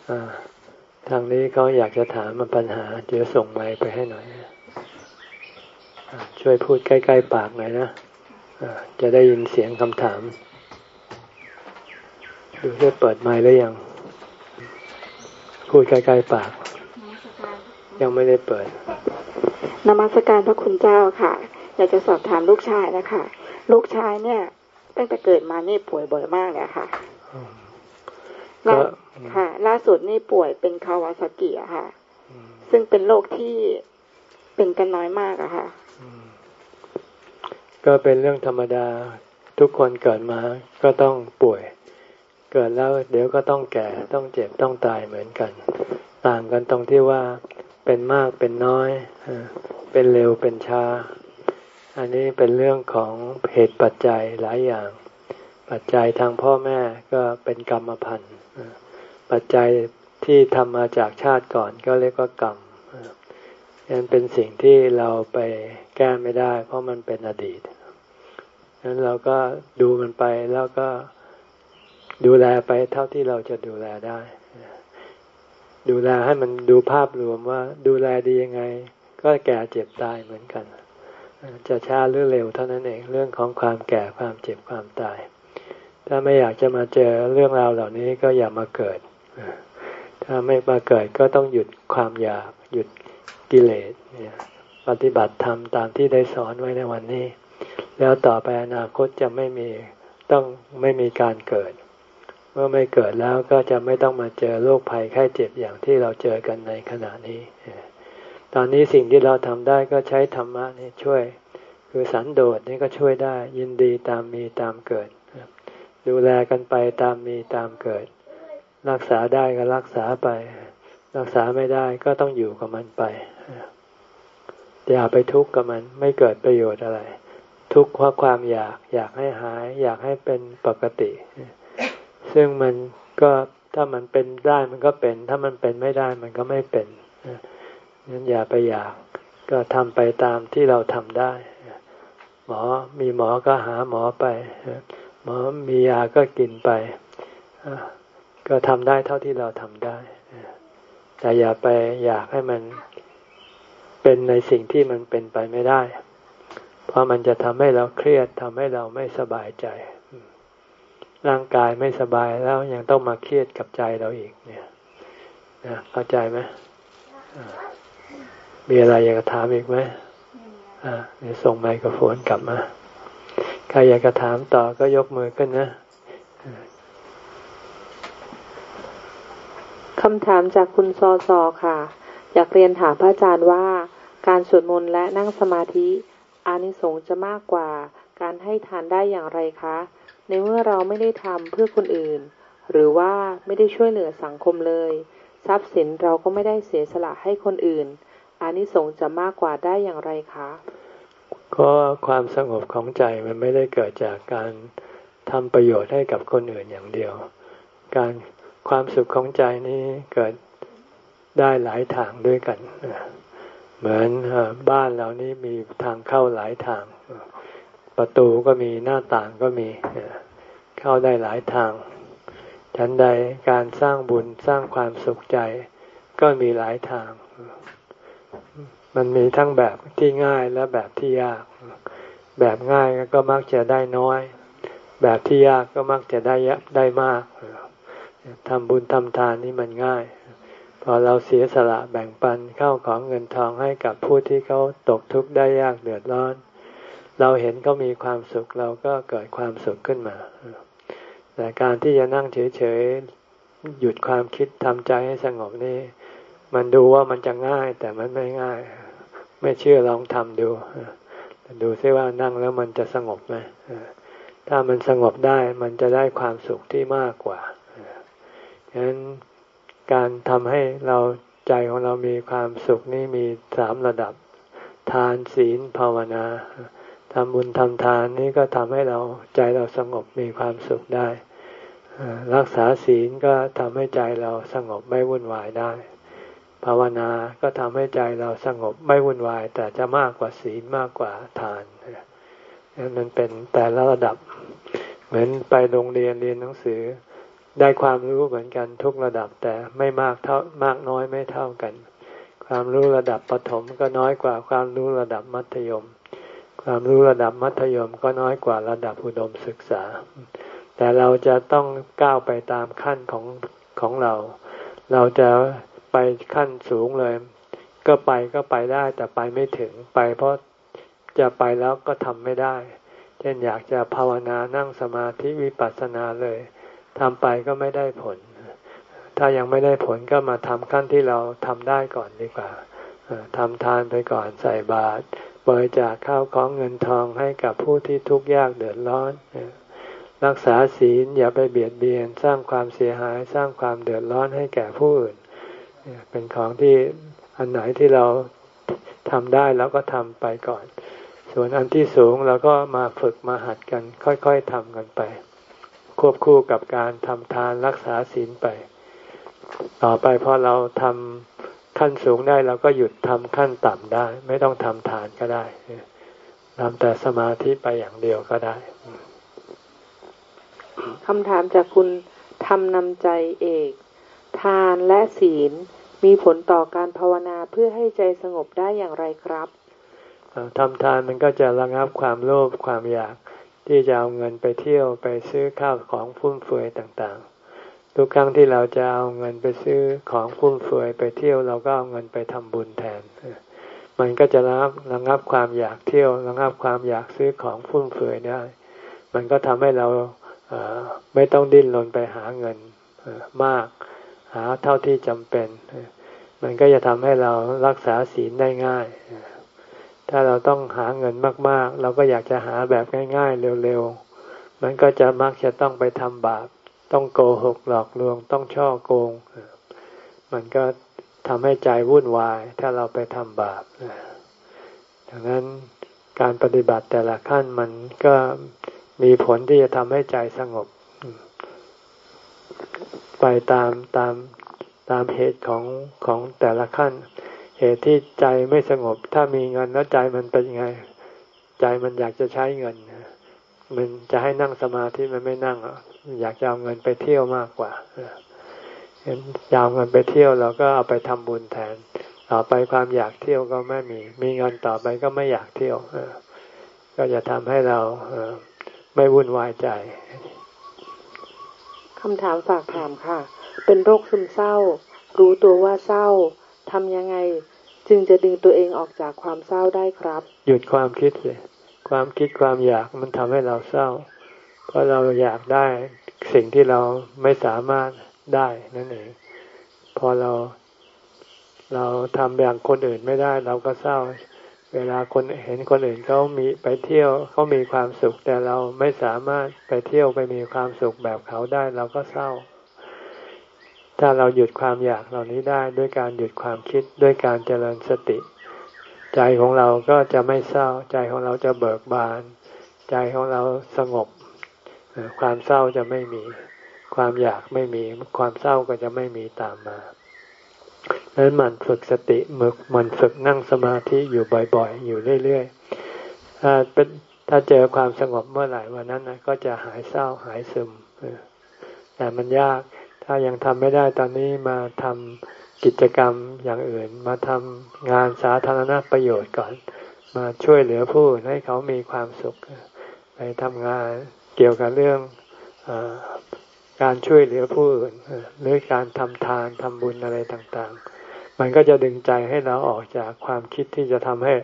A: ทางนี้เขาอยากจะถามมาปัญหา เดี๋ยวส่งไมค์ไปให้หน่อย ช่วยพูดใกล้ ๆ ปากหน่อยนะจะได้ยินเสียงคำถามดู ได้เปิดไมค์แล้วยัง พูดใกล้ๆปาก ยังไม่ได้เปิด
C: นมัสการพระคุณเจ้าค่ะ อยากจะสอบถามลูกชายนะคะ ลูกชายเนี่ยตั้งแต่เกิดมานี่ป่วยบ่อยมากเลยค่ะค่ะ ล่าสุดนี่ป่วยเป็นคาวาซากิอะค่ะ ซึ่งเป็นโรคที่เป็นกันน้อยมากอะค่ะ
A: ก็เป็นเรื่องธรรมดาทุกคนเกิดมาก็ต้องป่วย เกิดแล้วเดี๋ยวก็ต้องแก่ต้องเจ็บต้องตายเหมือนกัน ต่างกันตรงที่ว่าเป็นมากเป็นน้อย เป็นเร็วเป็นช้า อันนี้เป็นเรื่องของเหตุปัจจัยหลายอย่าง ปัจจัยทางพ่อแม่ก็เป็นกรรมพันธุ์ปัจจัยที่ทำมาจากชาติก่อนก็เรียกว่ากรรมนั่นเป็นสิ่งที่เราไปแก้ไม่ได้ เพราะมันเป็นอดีตนั้นเราก็ดูมันไปแล้วก็ ดูแลไปเท่าที่เราจะดูแลได้ ดูแลให้มันดูภาพรวมว่า ดูแลดียังไง ก็แก่เจ็บตายเหมือนกัน จะช้าหรือเร็วเท่านั้นเองเรื่องของความแก่ความเจ็บความตาย ถ้าไม่อยากจะมาเจอเรื่องราวเหล่านี้ก็อย่ามาเกิด ถ้าไม่มาเกิดก็ต้องหยุดความอยากหยุดกิเลสปฏิบัติธรรมตามที่ได้สอนไว้ในวันนี้ แล้วต่อไปอนาคตจะไม่มีต้องไม่มีการเกิด มื่อไม่เกิดแล้วก็จะไม่ต้องมาเจอโรคภัยไข้เจ็บอย่างที่เราเจอกันในขณะนี้ ตอนนี้สิ่งที่เราทำได้ก็ใช้ธรรมะนี่ช่วย คือสันโดษนี่ก็ช่วยได้ ยินดีตามมีตามเกิด ดูแลกันไปตามมีตามเกิด รักษาได้ก็รักษาไป รักษาไม่ได้ก็ต้องอยู่กับมันไปอย่าไปทุกข์กับมันไม่เกิดประโยชน์อะไร ทุกข์เพราะความอยาก อยากให้หาย อยากให้เป็นปกติ ซึ่งมันก็ถ้ามันเป็นได้มันก็เป็น ถ้ามันเป็นไม่ได้มันก็ไม่เป็นนั้นอย่าไปอยากก็ทำไปตามที่เราทำได้ หมอมีหมอก็หาหมอไป หมอมียาก็กินไป ก็ทำได้เท่าที่เราทำได้ แต่อย่าไปอยากให้มันเป็นในสิ่งที่มันเป็นไปไม่ได้ เพราะมันจะทำให้เราเครียดทำให้เราไม่สบายใจ ร่างกายไม่สบายแล้วยังต้องมาเครียดกับใจเราอีกเนี่ยนะเข้าใจไหมมีอะไรอยากจะถามอีกไหมอ่าเดี๋ยวส่งไมโครโฟนกลับมาใครอยากจะถามต่อก็ยกมือขึ้นนะ
C: คำถามจากคุณซอซอค่ะ อยากเรียนถามพระอาจารย์ว่า การสวดมนต์และนั่งสมาธิอานิสงส์จะมากกว่า การให้ทานได้อย่างไรคะ ในเมื่อเราไม่ได้ทำเพื่อคนอื่น หรือว่าไม่ได้ช่วยเหลือสังคมเลย ทรัพย์สินเราก็ไม่ได้เสียสละให้คนอื่นอานิสงส์จะมากกว่าได้อย่างไรคะ
A: ก็ความสงบของใจมันไม่ได้เกิดจากการทำประโยชน์ให้กับคนอื่นอย่างเดียว การความสุขของใจนี้เกิดได้หลายทางด้วยกัน เหมือนบ้านเรานี้มีทางเข้าหลายทาง ประตูก็มีหน้าต่างก็มี เข้าได้หลายทาง ฉันใดการสร้างบุญสร้างความสุขใจก็มีหลายทาง มันมีทั้งแบบที่ง่ายและแบบที่ยาก แบบง่ายก็มักจะได้น้อย แบบที่ยากก็มักจะได้ได้มากทำบุญทำทานนี่มันง่าย พอเราเสียสละแบ่งปันเข้าของเงินทองให้กับผู้ที่เขาตกทุกข์ได้ยากเดือดร้อน เราเห็นเขามีความสุขเราก็เกิดความสุขขึ้นมา แต่การที่จะนั่งเฉยๆหยุดความคิดทำใจให้สงบนี่ มันดูว่ามันจะง่าย แต่มันไม่ง่าย ไม่เชื่อลองทำดูดูซิว่านั่งแล้วมันจะสงบไหมถ้ามันสงบได้มันจะได้ความสุขที่มากกว่าฉะนั้นการทำให้เราใจของเรามีความสุขนี่มีสามระดับ ทานศีลภาวนาทำบุญทำทานนี่ก็ทำให้เราใจเราสงบมีความสุขได้ รักษาศีลก็ทำให้ใจเราสงบไม่วุ่นวายได้ ภาวนาก็ทำให้ใจเราสงบไม่วุ่นวาย แต่จะมากกว่าศีลมากกว่าทานนั่มันเป็นแต่ละระดับ เหมือนไปโรงเรียนเรียนหนังสือ ได้ความรู้เหมือนกันทุกระดับแต่ไม่มากเท่ามากน้อยไม่เท่ากัน ความรู้ระดับปฐมก็น้อยกว่าความรู้ระดับมัธยม ความรู้ระดับมัธยมก็น้อยกว่าระดับอุดมศึกษา แต่เราจะต้องก้าวไปตามขั้นของของเรา เราจะไปขั้นสูงเลย ก็ไปก็ไปได้แต่ไปไม่ถึงไป เพราะจะไปแล้วก็ทำไม่ได้ เช่นอยากจะภาวนานั่งสมาธิวิปัสสนาเลยทำไปก็ไม่ได้ผล ถ้ายังไม่ได้ผลก็มาทำขั้นที่เราทำได้ก่อนดีกว่าทำทานไปก่อนใส่บาตรบริจาคข้าวของเงินทองให้กับผู้ที่ทุกข์ยากเดือดร้อน รักษาศีลอย่าไปเบียดเบียนสร้างความเสียหายสร้างความเดือดร้อนให้แก่ผู้อื่น เป็นของที่อันไหนที่เราทำได้แล้วก็ทำไปก่อน ส่วนอันที่สูงเราก็มาฝึกมาหัดกัน ค่อยๆทำกันไป ควบคู่กับการทำทานรักษาศีลไป ต่อไปพอเราทำขั้นสูงได้เราก็หยุดทำขั้นต่ำได้ ไม่ต้องทำทานก็ได้ทำแต่สมาธิไปอย่างเดียวก็ได้
C: คำถามจากคุณทำนำใจเอก ทานและศีลมีผลต่อการภาวนาเพื่อให้ใจสงบได้อย่างไรครับ
A: ทำทานมันก็จะระงับความโลภความอยากที่จะเอาเงินไปเที่ยวไปซื้อข้าวของฟุ่มเฟือยต่างๆ ทุกครั้งที่เราจะเอาเงินไปซื้อของฟุ่มเฟือยไปเที่ยวเราก็เอาเงินไปทำบุญแทน มันก็จะระงับระงับความอยากเที่ยวระงับความอยากซื้อของฟุ่มเฟือยได้ มันก็ทำให้เรา ไม่ต้องดิ้นรนไปหาเงินมาก หาเท่าที่จำเป็น มันก็จะทำให้เรารักษาศีลได้ง่าย ถ้าเราต้องหาเงินมาก ๆ เราก็อยากจะหาแบบง่าย ๆ เร็ว ๆ มันก็จะมักจะต้องไปทำบาป ต้องโกหกหลอกลวง ต้องช่อโกง มันก็ทำให้ใจวุ่นวาย ถ้าเราไปทำบาปดังนั้นการปฏิบัติแต่ละขั้นมันก็ มีผลที่จะทำให้ใจสงบ ไปตามตามตามเหตุของของแต่ละขั้น เหตุที่ใจไม่สงบ ถ้ามีเงินแล้วใจมันเป็นยังไง ใจมันอยากจะใช้เงิน มันจะให้นั่งสมาธิมันไม่นั่งอยากจะเอาเงินไปเที่ยวมากกว่าเห็นยาเงินไปเที่ยวเราก็เอาไปทำบุญแทน ต่อไปความอยากเที่ยวก็ไม่มี มีเงินต่อไปก็ไม่อยากเที่ยวก็จะทำให้เรา ไม่วุ่นวายใจ
C: คำถามฝากถามค่ะ เป็นโรคซึมเศร้า รู้ตัวว่าเศร้าทำยังไง จึงจะดึงตัวเองออกจากความเศร้าได้ครับ
A: หยุดความคิดเลยความคิดความอยากมันทำให้เราเศร้า เพราะเราอยากได้สิ่งที่เราไม่สามารถได้นั่นเอง พอเรา เราทำอย่างคนอื่นไม่ได้ เราก็เศร้า เวลาคนเห็นคนอื่นเขามีไปเที่ยวเขามีความสุข แต่เราไม่สามารถไปเที่ยวไปมีความสุขแบบเขาได้เราก็เศร้า ถ้าเราหยุดความอยากเหล่านี้ได้ด้วยการหยุดความคิดด้วยการเจริญสติ ใจของเราก็จะไม่เศร้า ใจของเราจะเบิกบาน ใจของเราสงบ ความเศร้าจะไม่มี ความอยากไม่มี ความเศร้าก็จะไม่มีตามมา ดังนั้นมันฝึกสติมึกมันฝึกนั่งสมาธิอยู่บ่อยๆ อยู่เรื่อยๆถ้าเป็นถ้าเจอความสงบเมื่อไหร่วันนั้นนะก็จะหายเศร้าหายซึมแต่มันยากถ้ายังทำไม่ได้ตอนนี้มาทำกิจกรรมอย่างอื่น มาทำงานสาธารณประโยชน์ก่อน มาช่วยเหลือผู้ให้เขามีความสุข ไปทำงานเกี่ยวกับเรื่องอ การช่วยเหลือผู้อื่นหรือการทำทานทำบุญอะไรต่างๆ มันก็จะดึงใจให้เราออกจากความคิดที่จะทำให้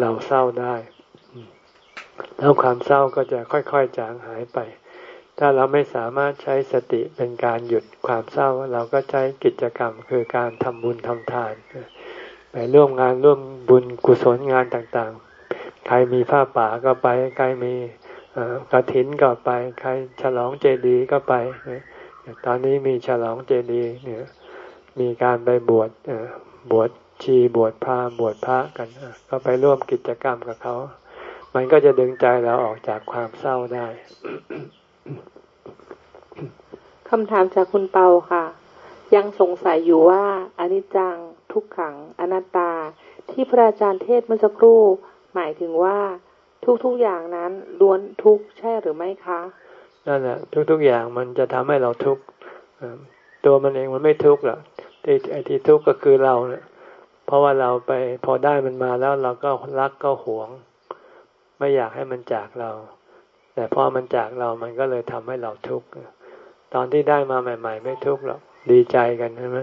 A: เราเศร้าได้ แล้วความเศร้าก็จะค่อยๆจางหายไป ถ้าเราไม่สามารถใช้สติเป็นการหยุดความเศร้า เราก็ใช้กิจกรรมคือการทำบุญทำทานไปร่วมงานร่วมบุญกุศลงานต่างๆ ใครมีผ้าป่าก็ไป ใครมี กระถินก็ไป ใครฉลองเจดีย์ก็ไป ตอนนี้มีฉลองเจดีย์เนี่ยมีการไปบวชบวชชีบวชพระบวชพระกันก็ไปร่วมกิจกรรมกับเขา มันก็จะดึงใจเราออกจากความเศร้าได้
C: คำถามจากคุณเปาค่ะ ยังสงสัยอยู่ว่าอนิจจัง ทุกขัง อนัตตา ที่พระอาจารย์เทศเมื่อสักครู่ หมายถึงว่า ทุกๆอย่างนั้นล้วนทุกใช่หรือไม่คะ
A: นั่นแหละทุกๆอย่างมันจะทำให้เราทุกข์ตัวมันเองมันไม่ทุกข์หรอกที่ไอ้ที่ทุกข์ก็คือเราเนี่ยเพราะว่าเราไปพอได้มันมาแล้วเราก็รักก็หวง ไม่อยากให้มันจากเรา แต่พอมันจากเรามันก็เลยทำให้เราทุกข์ตอนที่ได้มาใหม่ ๆ ไม่ทุกข์หรอกดีใจกันใช่ไหม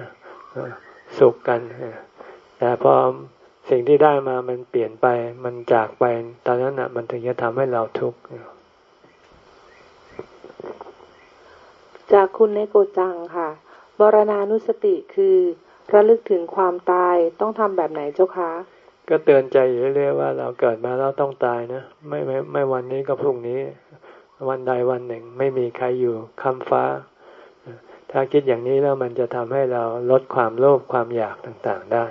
A: สุขกันแต่พอ สิ่งที่ได้มามันเปลี่ยนไป มันจากไป ตอนนั้นอะ มันถึงจะทำให้เราทุกข์
C: จากคุณเนโกจังค่ะบรณานุสติคือระลึกถึงความตายต้องทำแบบไหนเจ้าคะ
A: ก็เตือนใจอยู่เรื่อยๆว่าเราเกิดมาแล้วต้องตายนะ ไม่ไม่ไม่วันนี้ก็พรุ่งนี้ วันใดวันหนึ่ง ไม่มีใครอยู่คำฟ้า ถ้าคิดอย่างนี้แล้วมันจะทำให้เราลดความโลภความอยากต่างๆได้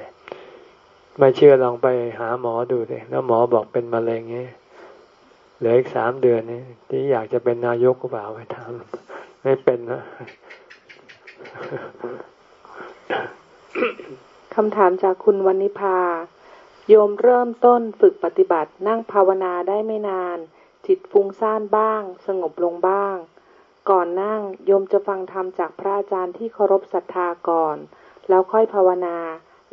A: ไม่เชื่อลองไปหาหมอดูสิแล้วหมอบอกเป็นมะเร็งเนี้เหลืออีกสามเดือนนี้ที่อยากจะเป็นนายกก็เปล่าไปทำไม่เป็นนะ
C: คำถามจากคุณวันนิพา โยมเริ่มต้นฝึกปฏิบัตินั่งภาวนาได้ไม่นาน จิตฟุ้งซ่านบ้าง สงบลงบ้าง ก่อนนั่งโยมจะฟังธรรมจากพระอาจารย์ที่เคารพศรัทธาก่อน แล้วค่อยภาวนา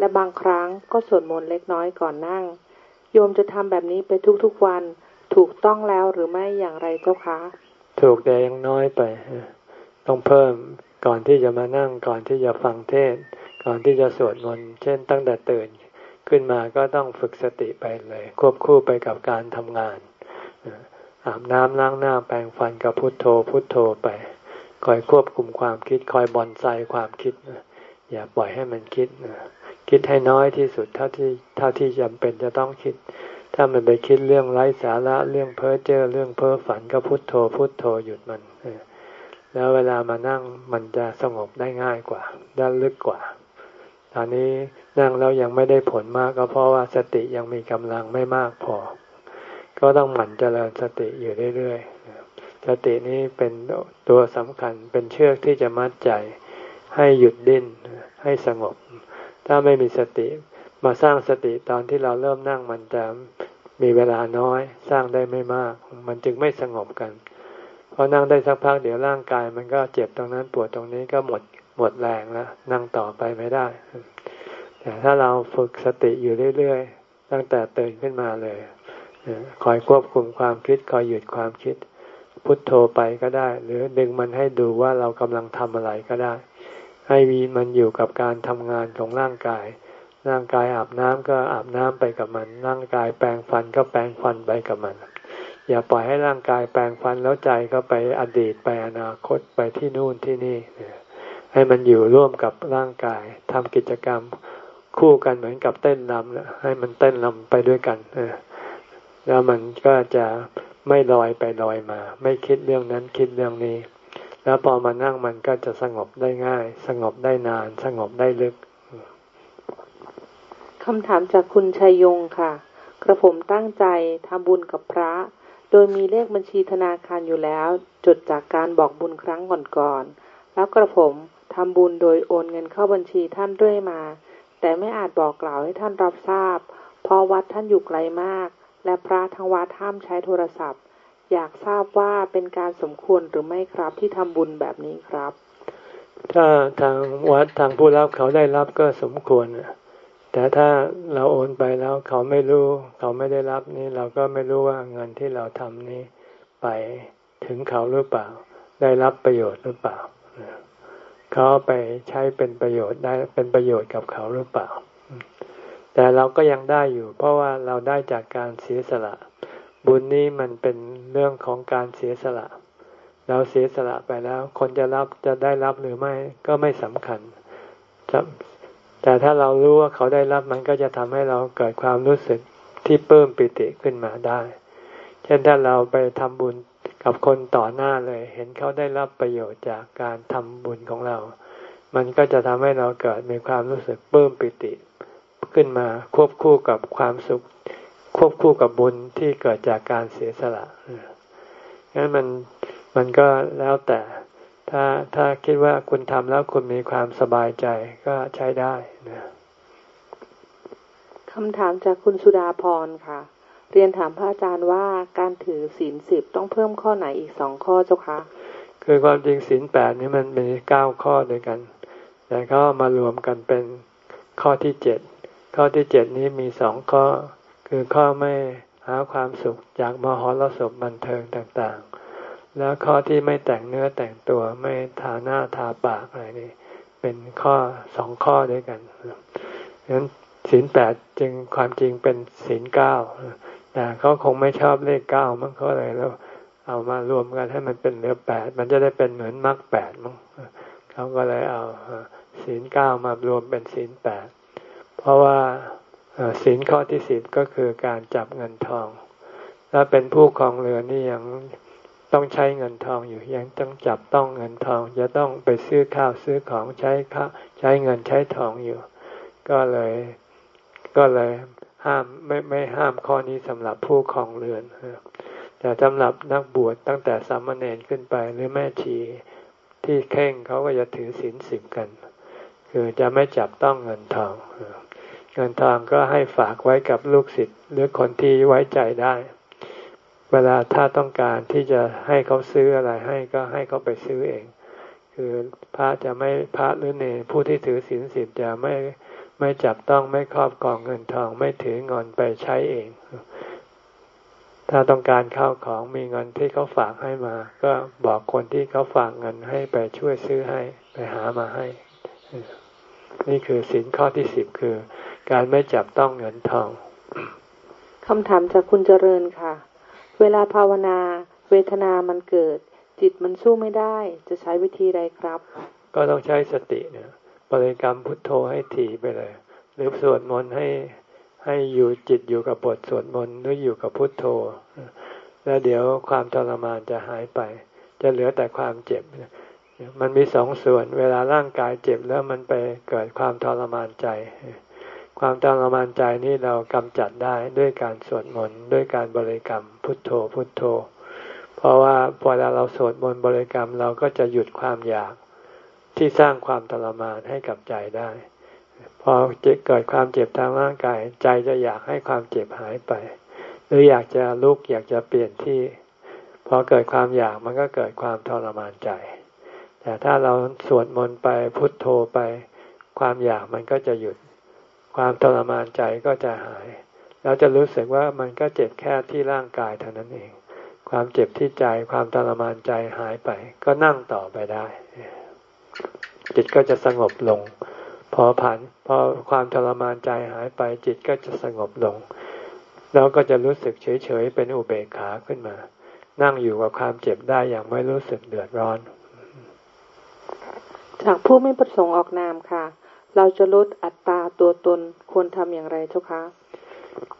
C: และบางครั้งก็สวดมนต์เล็กน้อยก่อนนั่ง โยมจะทำแบบนี้ไปทุกๆวัน ถูกต้องแล้วหรือไม่อย่างไรเจ้าคะ
A: ถูกแต่ยังน้อยไป ต้องเพิ่มก่อนที่จะมานั่งก่อนที่จะฟังเทศ ก่อนที่จะสวดมนต์เช่น ตั้งแต่ตื่นขึ้นมาก็ต้องฝึกสติไปเลย ควบคู่ไปกับการทำงานอาบน้ำล้างหน้าแปรงฟันกับพุทโธ พุทโธไป คอยควบคุมความคิด คอยบอนไซความคิดอย่าปล่อยให้มันคิด คิดให้น้อยที่สุดเท่าที่เท่าที่จำเป็นจะต้องคิด ถ้ามันไปคิดเรื่องไร้สาระเรื่องเพ้อเจ้อเรื่องเพ้อฝันก็พุทโธพุทโธหยุดมันแล้วเวลามานั่งมันจะสงบได้ง่ายกว่าด้านลึกกว่า ตอนนี้นั่งแล้วยังไม่ได้ผลมากก็เพราะว่าสติยังมีกำลังไม่มากพอ ก็ต้องหมั่นเจริญสติอยู่เรื่อยๆสตินี้เป็นตัวสำคัญเป็นเชือกที่จะมัดใจ ให้หยุดดิ้นให้สงบ ถ้าไม่มีสติมาสร้างสติตอนที่เราเริ่มนั่งมันจะมีเวลาน้อย สร้างได้ไม่มาก มันจึงไม่สงบกันพอนั่งได้สักพักเดี๋ยวร่างกายมันก็เจ็บตรงนั้นปวดตรงนี้ก็หมดหมดแรงแล้วนั่งต่อไปไม่ได้ แต่ถ้าเราฝึกสติอยู่เรื่อยๆตั้งแต่ตื่นขึ้นมาเลยคอยควบคุมความคิดคอยหยุดความคิด พุทโธไปก็ได้ หรือดึงมันให้ดูว่าเรากำลังทำอะไรก็ได้ ให้มีมันอยู่กับการทำงานของร่างกาย ร่างกายอาบน้ำก็อาบน้ำไปกับมัน ร่างกายแปรงฟันก็แปรงฟันไปกับมัน อย่าปล่อยให้ร่างกายแปรงฟันแล้วใจก็ไปอดีตไปอนาคตไปที่นู่นที่นี่ ให้มันอยู่ร่วมกับร่างกายทำกิจกรรมคู่กันเหมือนกับเต้นรำนะให้มันเต้นรำไปด้วยกันแล้วมันก็จะไม่ลอยไปลอยมา ไม่คิดเรื่องนั้นคิดเรื่องนี้ แล้วพอมานั่งมันก็จะสงบได้ง่าย สงบได้นาน สงบได้ลึก
C: คำถามจากคุณชัยยงค่ะ กระผมตั้งใจทำบุญกับพระ โดยมีเลขบัญชีธนาคารอยู่แล้ว จดจากการบอกบุญครั้งก่อนๆแล้วกระผมทำบุญโดยโอนเงินเข้าบัญชีท่านเรื่อยมา แต่ไม่อาจบอกกล่าวให้ท่านรับทราบ เพราะวัดท่านอยู่ไกลมาก และพระทั้งวัดห้ามใช้โทรศัพท์ อยากทราบว่าเป็นการสมควรหรือไม่ครับ ที่ทำบุญแบบนี้ครับ
A: ถ้าทางวัดทางผู้รับเขาได้รับก็สมควรแต่ถ้าเราโอนไปแล้วเขาไม่รู้ เขาไม่ได้รับนี่เราก็ไม่รู้ว่าเงินที่เราทำนี้ไปถึงเขาหรือเปล่า ได้รับประโยชน์หรือเปล่าเขาไปใช้เป็นประโยชน์ได้เป็นประโยชน์กับเขาหรือเปล่า แต่เราก็ยังได้อยู่ เพราะว่าเราได้จากการเสียสละ บุญนี้มันเป็นเรื่องของการเสียสละ เราเสียสละไปแล้ว คนจะรับจะได้รับหรือไม่ก็ไม่สำคัญ แต่ถ้าเรารู้ว่าเขาได้รับมันก็จะทำให้เราเกิดความรู้สึกที่เพิ่มปิติขึ้นมาได้ เช่นถ้าเราไปทำบุญกับคนต่อหน้าเลย เห็นเขาได้รับประโยชน์จากการทำบุญของเรา มันก็จะทำให้เราเกิดมีความรู้สึกเพิ่มปิติ ขึ้นมาควบคู่กับความสุข ควบคู่กับบุญที่เกิดจากการเสียสละงั้นมันมันก็แล้วแต่ ถ้าถ้าคิดว่าคุณทำแล้วคุณมีความสบายใจก็ใช้ได้นะ
C: คำถามจากคุณสุดาพรค่ะ เรียนถามพระอาจารย์ว่าการถือศีลสิบต้องเพิ่มข้อไหนอีกสองข้อเจ้าคะ
A: คือความจริงศีลแปดนี่มันมีเก้าข้อด้วยกัน แต่เขามารวมกันเป็นข้อที่เจ็ดข้อที่เจ็ดนี้มีสองข้อ คือข้อไม่หาความสุขจากมหรสพบันเทิงต่างๆ แล้วข้อที่ไม่แต่งเนื้อแต่งตัวไม่ทาหน้าทาปากอะไรนี่เป็นข้อสองข้อด้วยกันฉะนั้นศีลแปดจึงความจริงเป็นศีลเก้าแต่เขาคงไม่ชอบเลขเก้ามั้งเขาเลยแล้ว เอามารวมกันให้มันเป็นเหลือแปดมันจะได้เป็นเหมือนมรรคแปดมั้งเขาก็เลยเอาศีลเก้ามารวมเป็นศีลแปดเพราะว่า ศีลข้อที่สิบก็คือการจับเงินทอง ถ้าเป็นผู้ครองเรือนี่ยังต้องใช้เงินทองอยู่ยังต้องจับต้องเงินทอง จะต้องไปซื้อข้าวซื้อของใช้ข้าใช้เงินใช้ทองอยู่ ก็เลยก็เลยห้ามไม่ไม่ห้ามข้อนี้สำหรับผู้ครองเรือนแต่สำหรับนักบวชตั้งแต่สามเณรขึ้นไปหรือแม่ชีที่เข่งเขาก็จะถือศีลสิบกัน คือจะไม่จับต้องเงินทองเเงินทองก็ให้ฝากไว้กับลูกศิษย์หรือคนที่ไว้ใจได้ เวลาถ้าต้องการที่จะให้เขาซื้ออะไรให้ก็ให้เขาไปซื้อเอง คือพระจะไม่พระหรือเนผู้ที่ถือศีลสิบจะไม่ไม่จับต้องไม่ครอบครองเงินทองไม่ถือเงินไปใช้เอง ถ้าต้องการข้าวของมีเงินที่เขาฝากให้มา ก็บอกคนที่เขาฝากเงินให้ไปช่วยซื้อให้ไปหามาให้ นี่คือสินข้อที่สิบคือ การไม่จับต้องเงินทอง
C: คำถามจากคุณเจริญค่ะ เวลาภาวนา เวทนามันเกิด จิตมันสู้ไม่ได้ จะใช้วิธีใดครับ
A: ก็ต้องใช้สติเนี่ยบริกรรมพุทโธให้ถี่ไปเลย หรือสวดมนต์ให้ให้อยู่จิตอยู่กับบทสวดมนต์หรืออยู่กับพุทโธ แล้วเดี๋ยวความทรมานจะหายไป จะเหลือแต่ความเจ็บ มันมีสองส่วน เวลาร่างกายเจ็บแล้วมันไปเกิดความทรมานใจ ความทรมานใจนี่เรากำจัดได้ด้วยการสวดมนต์ด้วยการบริกรรมพุทโธพุทโธ เพราะว่าพอเราสวดมนต์บริกรรมเราก็จะหยุดความอยากที่สร้างความทรมานให้กับใจได้ พอเกิดความเจ็บทางร่างกาย ใจจะอยากให้ความเจ็บหายไป หรืออยากจะลุกอยากจะเปลี่ยนที่พอเกิดความอยากมันก็เกิดความทรมานใจ แต่ถ้าเราสวดมนต์ไปพุทโธไป ความอยากมันก็จะหยุด ความทรมานใจก็จะหาย เราจะรู้สึกว่ามันก็เจ็บแค่ที่ร่างกายเท่านั้นเอง ความเจ็บที่ใจความทรมานใจหายไป ก็นั่งต่อไปได้จิตก็จะสงบลง พอผ่านพอความทรมานใจหายไปจิตก็จะสงบลง แล้วก็จะรู้สึกเฉยๆเป็นอุเบกขาขึ้นมา นั่งอยู่กับความเจ็บได้อย่างไม่รู้สึกเดือดร้อน
C: จากผู้ไม่ประสงค์ออกนามค่ะ เราจะลดอัตราตัวตนควรทำอย่างไรเจ้าคะ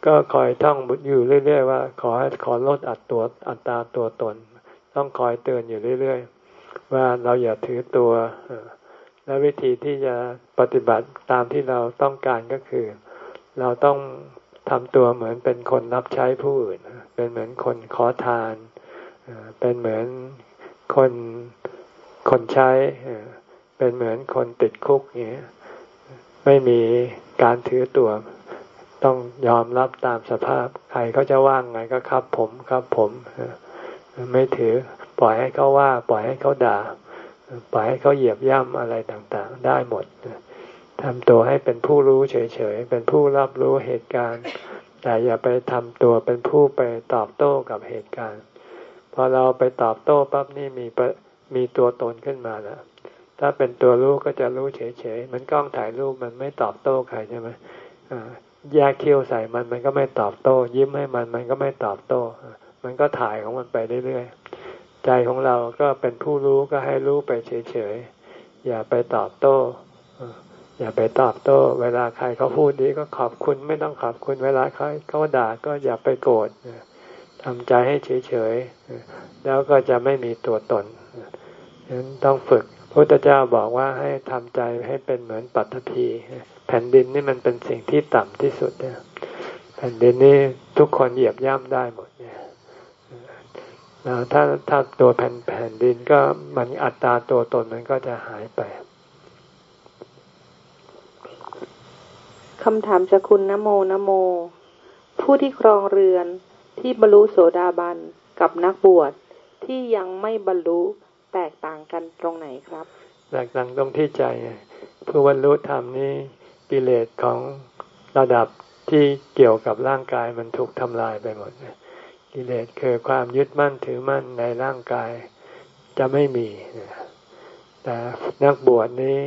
A: ก็คอยท่องบุญอยู่เรื่อย ๆ ว่า ขอขอลดอัตตัวอัตราตัวตน ต้องคอยเตือนอยู่เรื่อย ๆ ว่าเราอย่าถือตัวและวิธีที่จะปฏิบัติตามที่เราต้องการก็คือ เราต้องทำตัวเหมือนเป็นคนรับใช้ผู้อื่น เป็นเหมือนคนขอทาน เป็นเหมือนคนคนใช้ เป็นเหมือนคนติดคุกอย่างนี้ ไม่มีการถือตัว ต้องยอมรับตามสภาพ ใครเขาจะว่างไงก็ครับผมครับผม ไม่ถือ ปล่อยให้เขาว่า ปล่อยให้เขาด่า ปล่อยให้เขาเหยียบย่ำอะไรต่างๆ ได้หมดทำตัวให้เป็นผู้รู้เฉยๆ เป็นผู้รับรู้เหตุการณ์ แต่อย่าไปทำตัวเป็นผู้ไปตอบโต้กับเหตุการณ์ พอเราไปตอบโต้ปั๊บนี่มีมีตัวตนขึ้นมาแล้ว ถ้าเป็นตัวรู้ก็จะรู้เฉยๆมันกล้องถ่ายรูปมันไม่ตอบโต้ใครใช่ไหมแยกเคี้ยวใส่มันมันก็ไม่ตอบโต้ ยิ้มให้มันมันก็ไม่ตอบโต้ มันก็ถ่ายของมันไปเรื่อยๆใจของเราก็เป็นผู้รู้ก็ให้รู้ไปเฉยๆอย่าไปตอบโต้อย่าไปตอบโต้ เวลาใครเขาพูดดีก็ขอบคุณไม่ต้องขอบคุณเวลาใครเขาด่าก็อย่าไปโกรธทำใจให้เฉยๆแล้วก็จะไม่มีตัวตนฉะนั้นต้องฝึก พระพุทธเจ้าบอกว่าให้ทำใจให้เป็นเหมือนปัตภีแผ่นดินนี่มันเป็นสิ่งที่ต่ำที่สุดเนี่ยแผ่นดินนี่ทุกคนเหยียบย่ำได้หมดเนี่ยถ้าถ้าตัวแผ่นแผ่นดินก็มันอัตราตัวตนมันก็จะหายไป
C: คำถามจากคุณนโมนโม ผู้ที่ครองเรือนที่บรรลุโสดาบันกับนักบวชที่ยังไม่บรรลุ แตกต่างกันตรงไหนครับ
A: แตกต่างตรงที่ใจเพื่อบรรลุธรรมนี้กิเลสของระดับที่เกี่ยวกับร่างกายมันถูกทำลายไปหมดกิเลสคือความยึดมั่นถือมั่นในร่างกายจะไม่มี แต่นักบวชนี้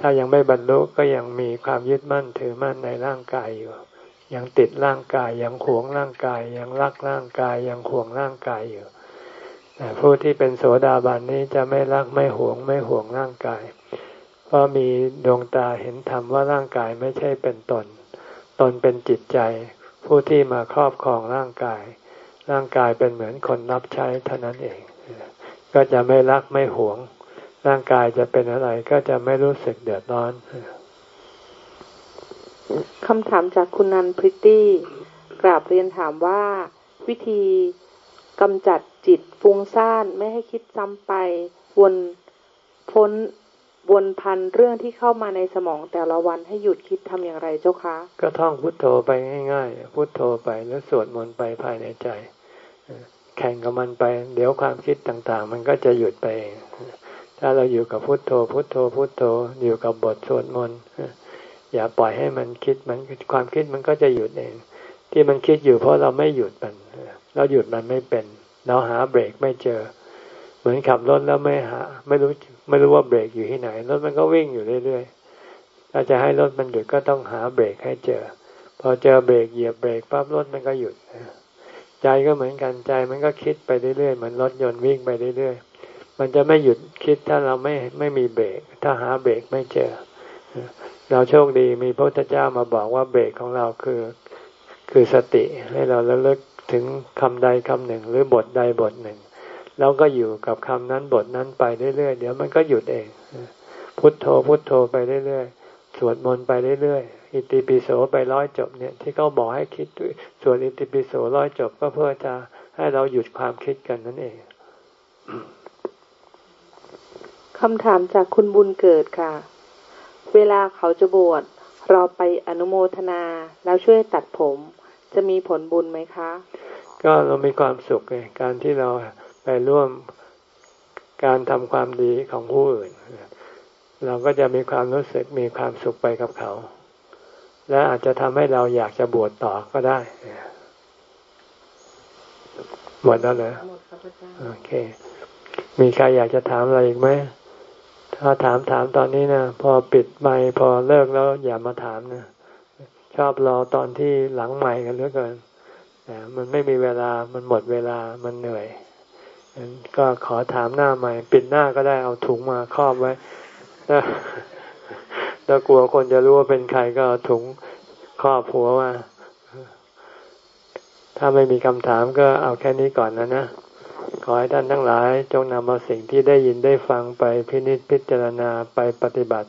A: ถ้ายังไม่บรรลุก็ยังมีความยึดมั่นถือมั่นในร่างกายอยู่ ยังติดร่างกายยังหวงร่างกาย ยังรักร่างกายยังห่วงร่างกายอยู่ แต่ผู้ที่เป็นโสดาบันนี้จะไม่รักไม่หวงไม่ห่วงร่างกาย เพราะมีดวงตาเห็นธรรมว่าร่างกายไม่ใช่เป็นตน ตนเป็นจิตใจ ผู้ที่มาครอบครองร่างกาย ร่างกายเป็นเหมือนคนรับใช้เท่านั้นเอง ก็จะไม่รักไม่หวง ร่างกายจะเป็นอะไรก็จะไม่รู้สึกเดือดร้อน
C: คำถามจากคุณนันพริตตี้กราบเรียนถามว่าวิธีกำจัด จิตฟุ้งซ่านไม่ให้คิดซ้ำไป วนพ้นวนพันเรื่องที่เข้ามาในสมองแต่ละวันให้หยุดคิดทำอย่างไรเจ้าคะ
A: ก็ท่องพุทโธไปง่ายๆ พุทโธไปแล้วสวดมนต์ไปภายในใจ แข่งกับมันไป เดี๋ยวความคิดต่างๆ มันก็จะหยุดไปเองถ้าเราอยู่กับพุทโธ พุทโธ พุทโธ อยู่กับบทสวดมนต์อย่าปล่อยให้มันคิดมันความคิดมันก็จะหยุดเอง ที่มันคิดอยู่เพราะเราไม่หยุดมัน เราหยุดมันไม่เป็น เราหาเบรกไม่เจอ เหมือนขับรถแล้วไม่หา ไม่รู้ไม่รู้ว่าเบรกอยู่ที่ไหนรถมันก็วิ่งอยู่เรื่อยๆถ้าจะให้รถมันหยุดก็ต้องหาเบรกให้เจอ พอเจอเบรกเหยียบเบรกปั๊บรถมันก็หยุดใจก็เหมือนกันใจมันก็คิดไปเรื่อยๆเหมือนรถยนต์วิ่งไปเรื่อยๆมันจะไม่หยุดคิดถ้าเราไม่ไม่มีเบรก ถ้าหาเบรกไม่เจอ เราโชคดีมีพระพุทธเจ้ามาบอกว่าเบรกของเราคือคือสติให้เราระลึก ถึงคำใดคำหนึ่ง หรือบทใดบทหนึ่ง แล้วก็อยู่กับคำนั้นบทนั้นไปเรื่อยๆเดี๋ยวมันก็หยุดเอง พุทโธพุทโธไปเรื่อยๆสวดมนต์ไปเรื่อยๆอิติปิโสไปร้อยจบเนี่ยที่เขาบอกให้คิดสวดอิติปิโสร้อยจบก็เพื่อจะให้เราหยุดความคิดกันนั่นเอง
C: คำถามจากคุณบุญเกิดค่ะ เวลาเขาจะบวชเราไปอนุโมทนาแล้วช่วยตัดผม จะมีผลบุญไหมคะ
A: ก็เรามีความสุขไงการที่เราไปร่วมการทำความดีของผู้อื่น เราก็จะมีความรู้สึกมีความสุขไปกับเขา และอาจจะทำให้เราอยากจะบวชต่อก็ได้หมดแล้วเหรอหมดครับอาจารย์โอเค มีใครอยากจะถามอะไรอีกไหมถ้าถามถามตอนนี้นะพอปิดไมค์พอเลิกแล้วอย่ามาถามนะ ชอบรอตอนที่หลังใหม่กันเหลือเกินมันไม่มีเวลา มันหมดเวลา มันเหนื่อย ก็ขอถามหน้าใหม่ ปิดหน้าก็ได้เอาถุงมาครอบไว้ถ้ากลัวคนจะรู้ว่าเป็นใครก็เอาถุงครอบหัวมาถ้าไม่มีคำถามก็เอาแค่นี้ก่อนนะนะ ขอให้ท่านทั้งหลาย จงนำเอาสิ่งที่ได้ยินได้ฟังไปพินิจพิจารณาไปปฏิบัติ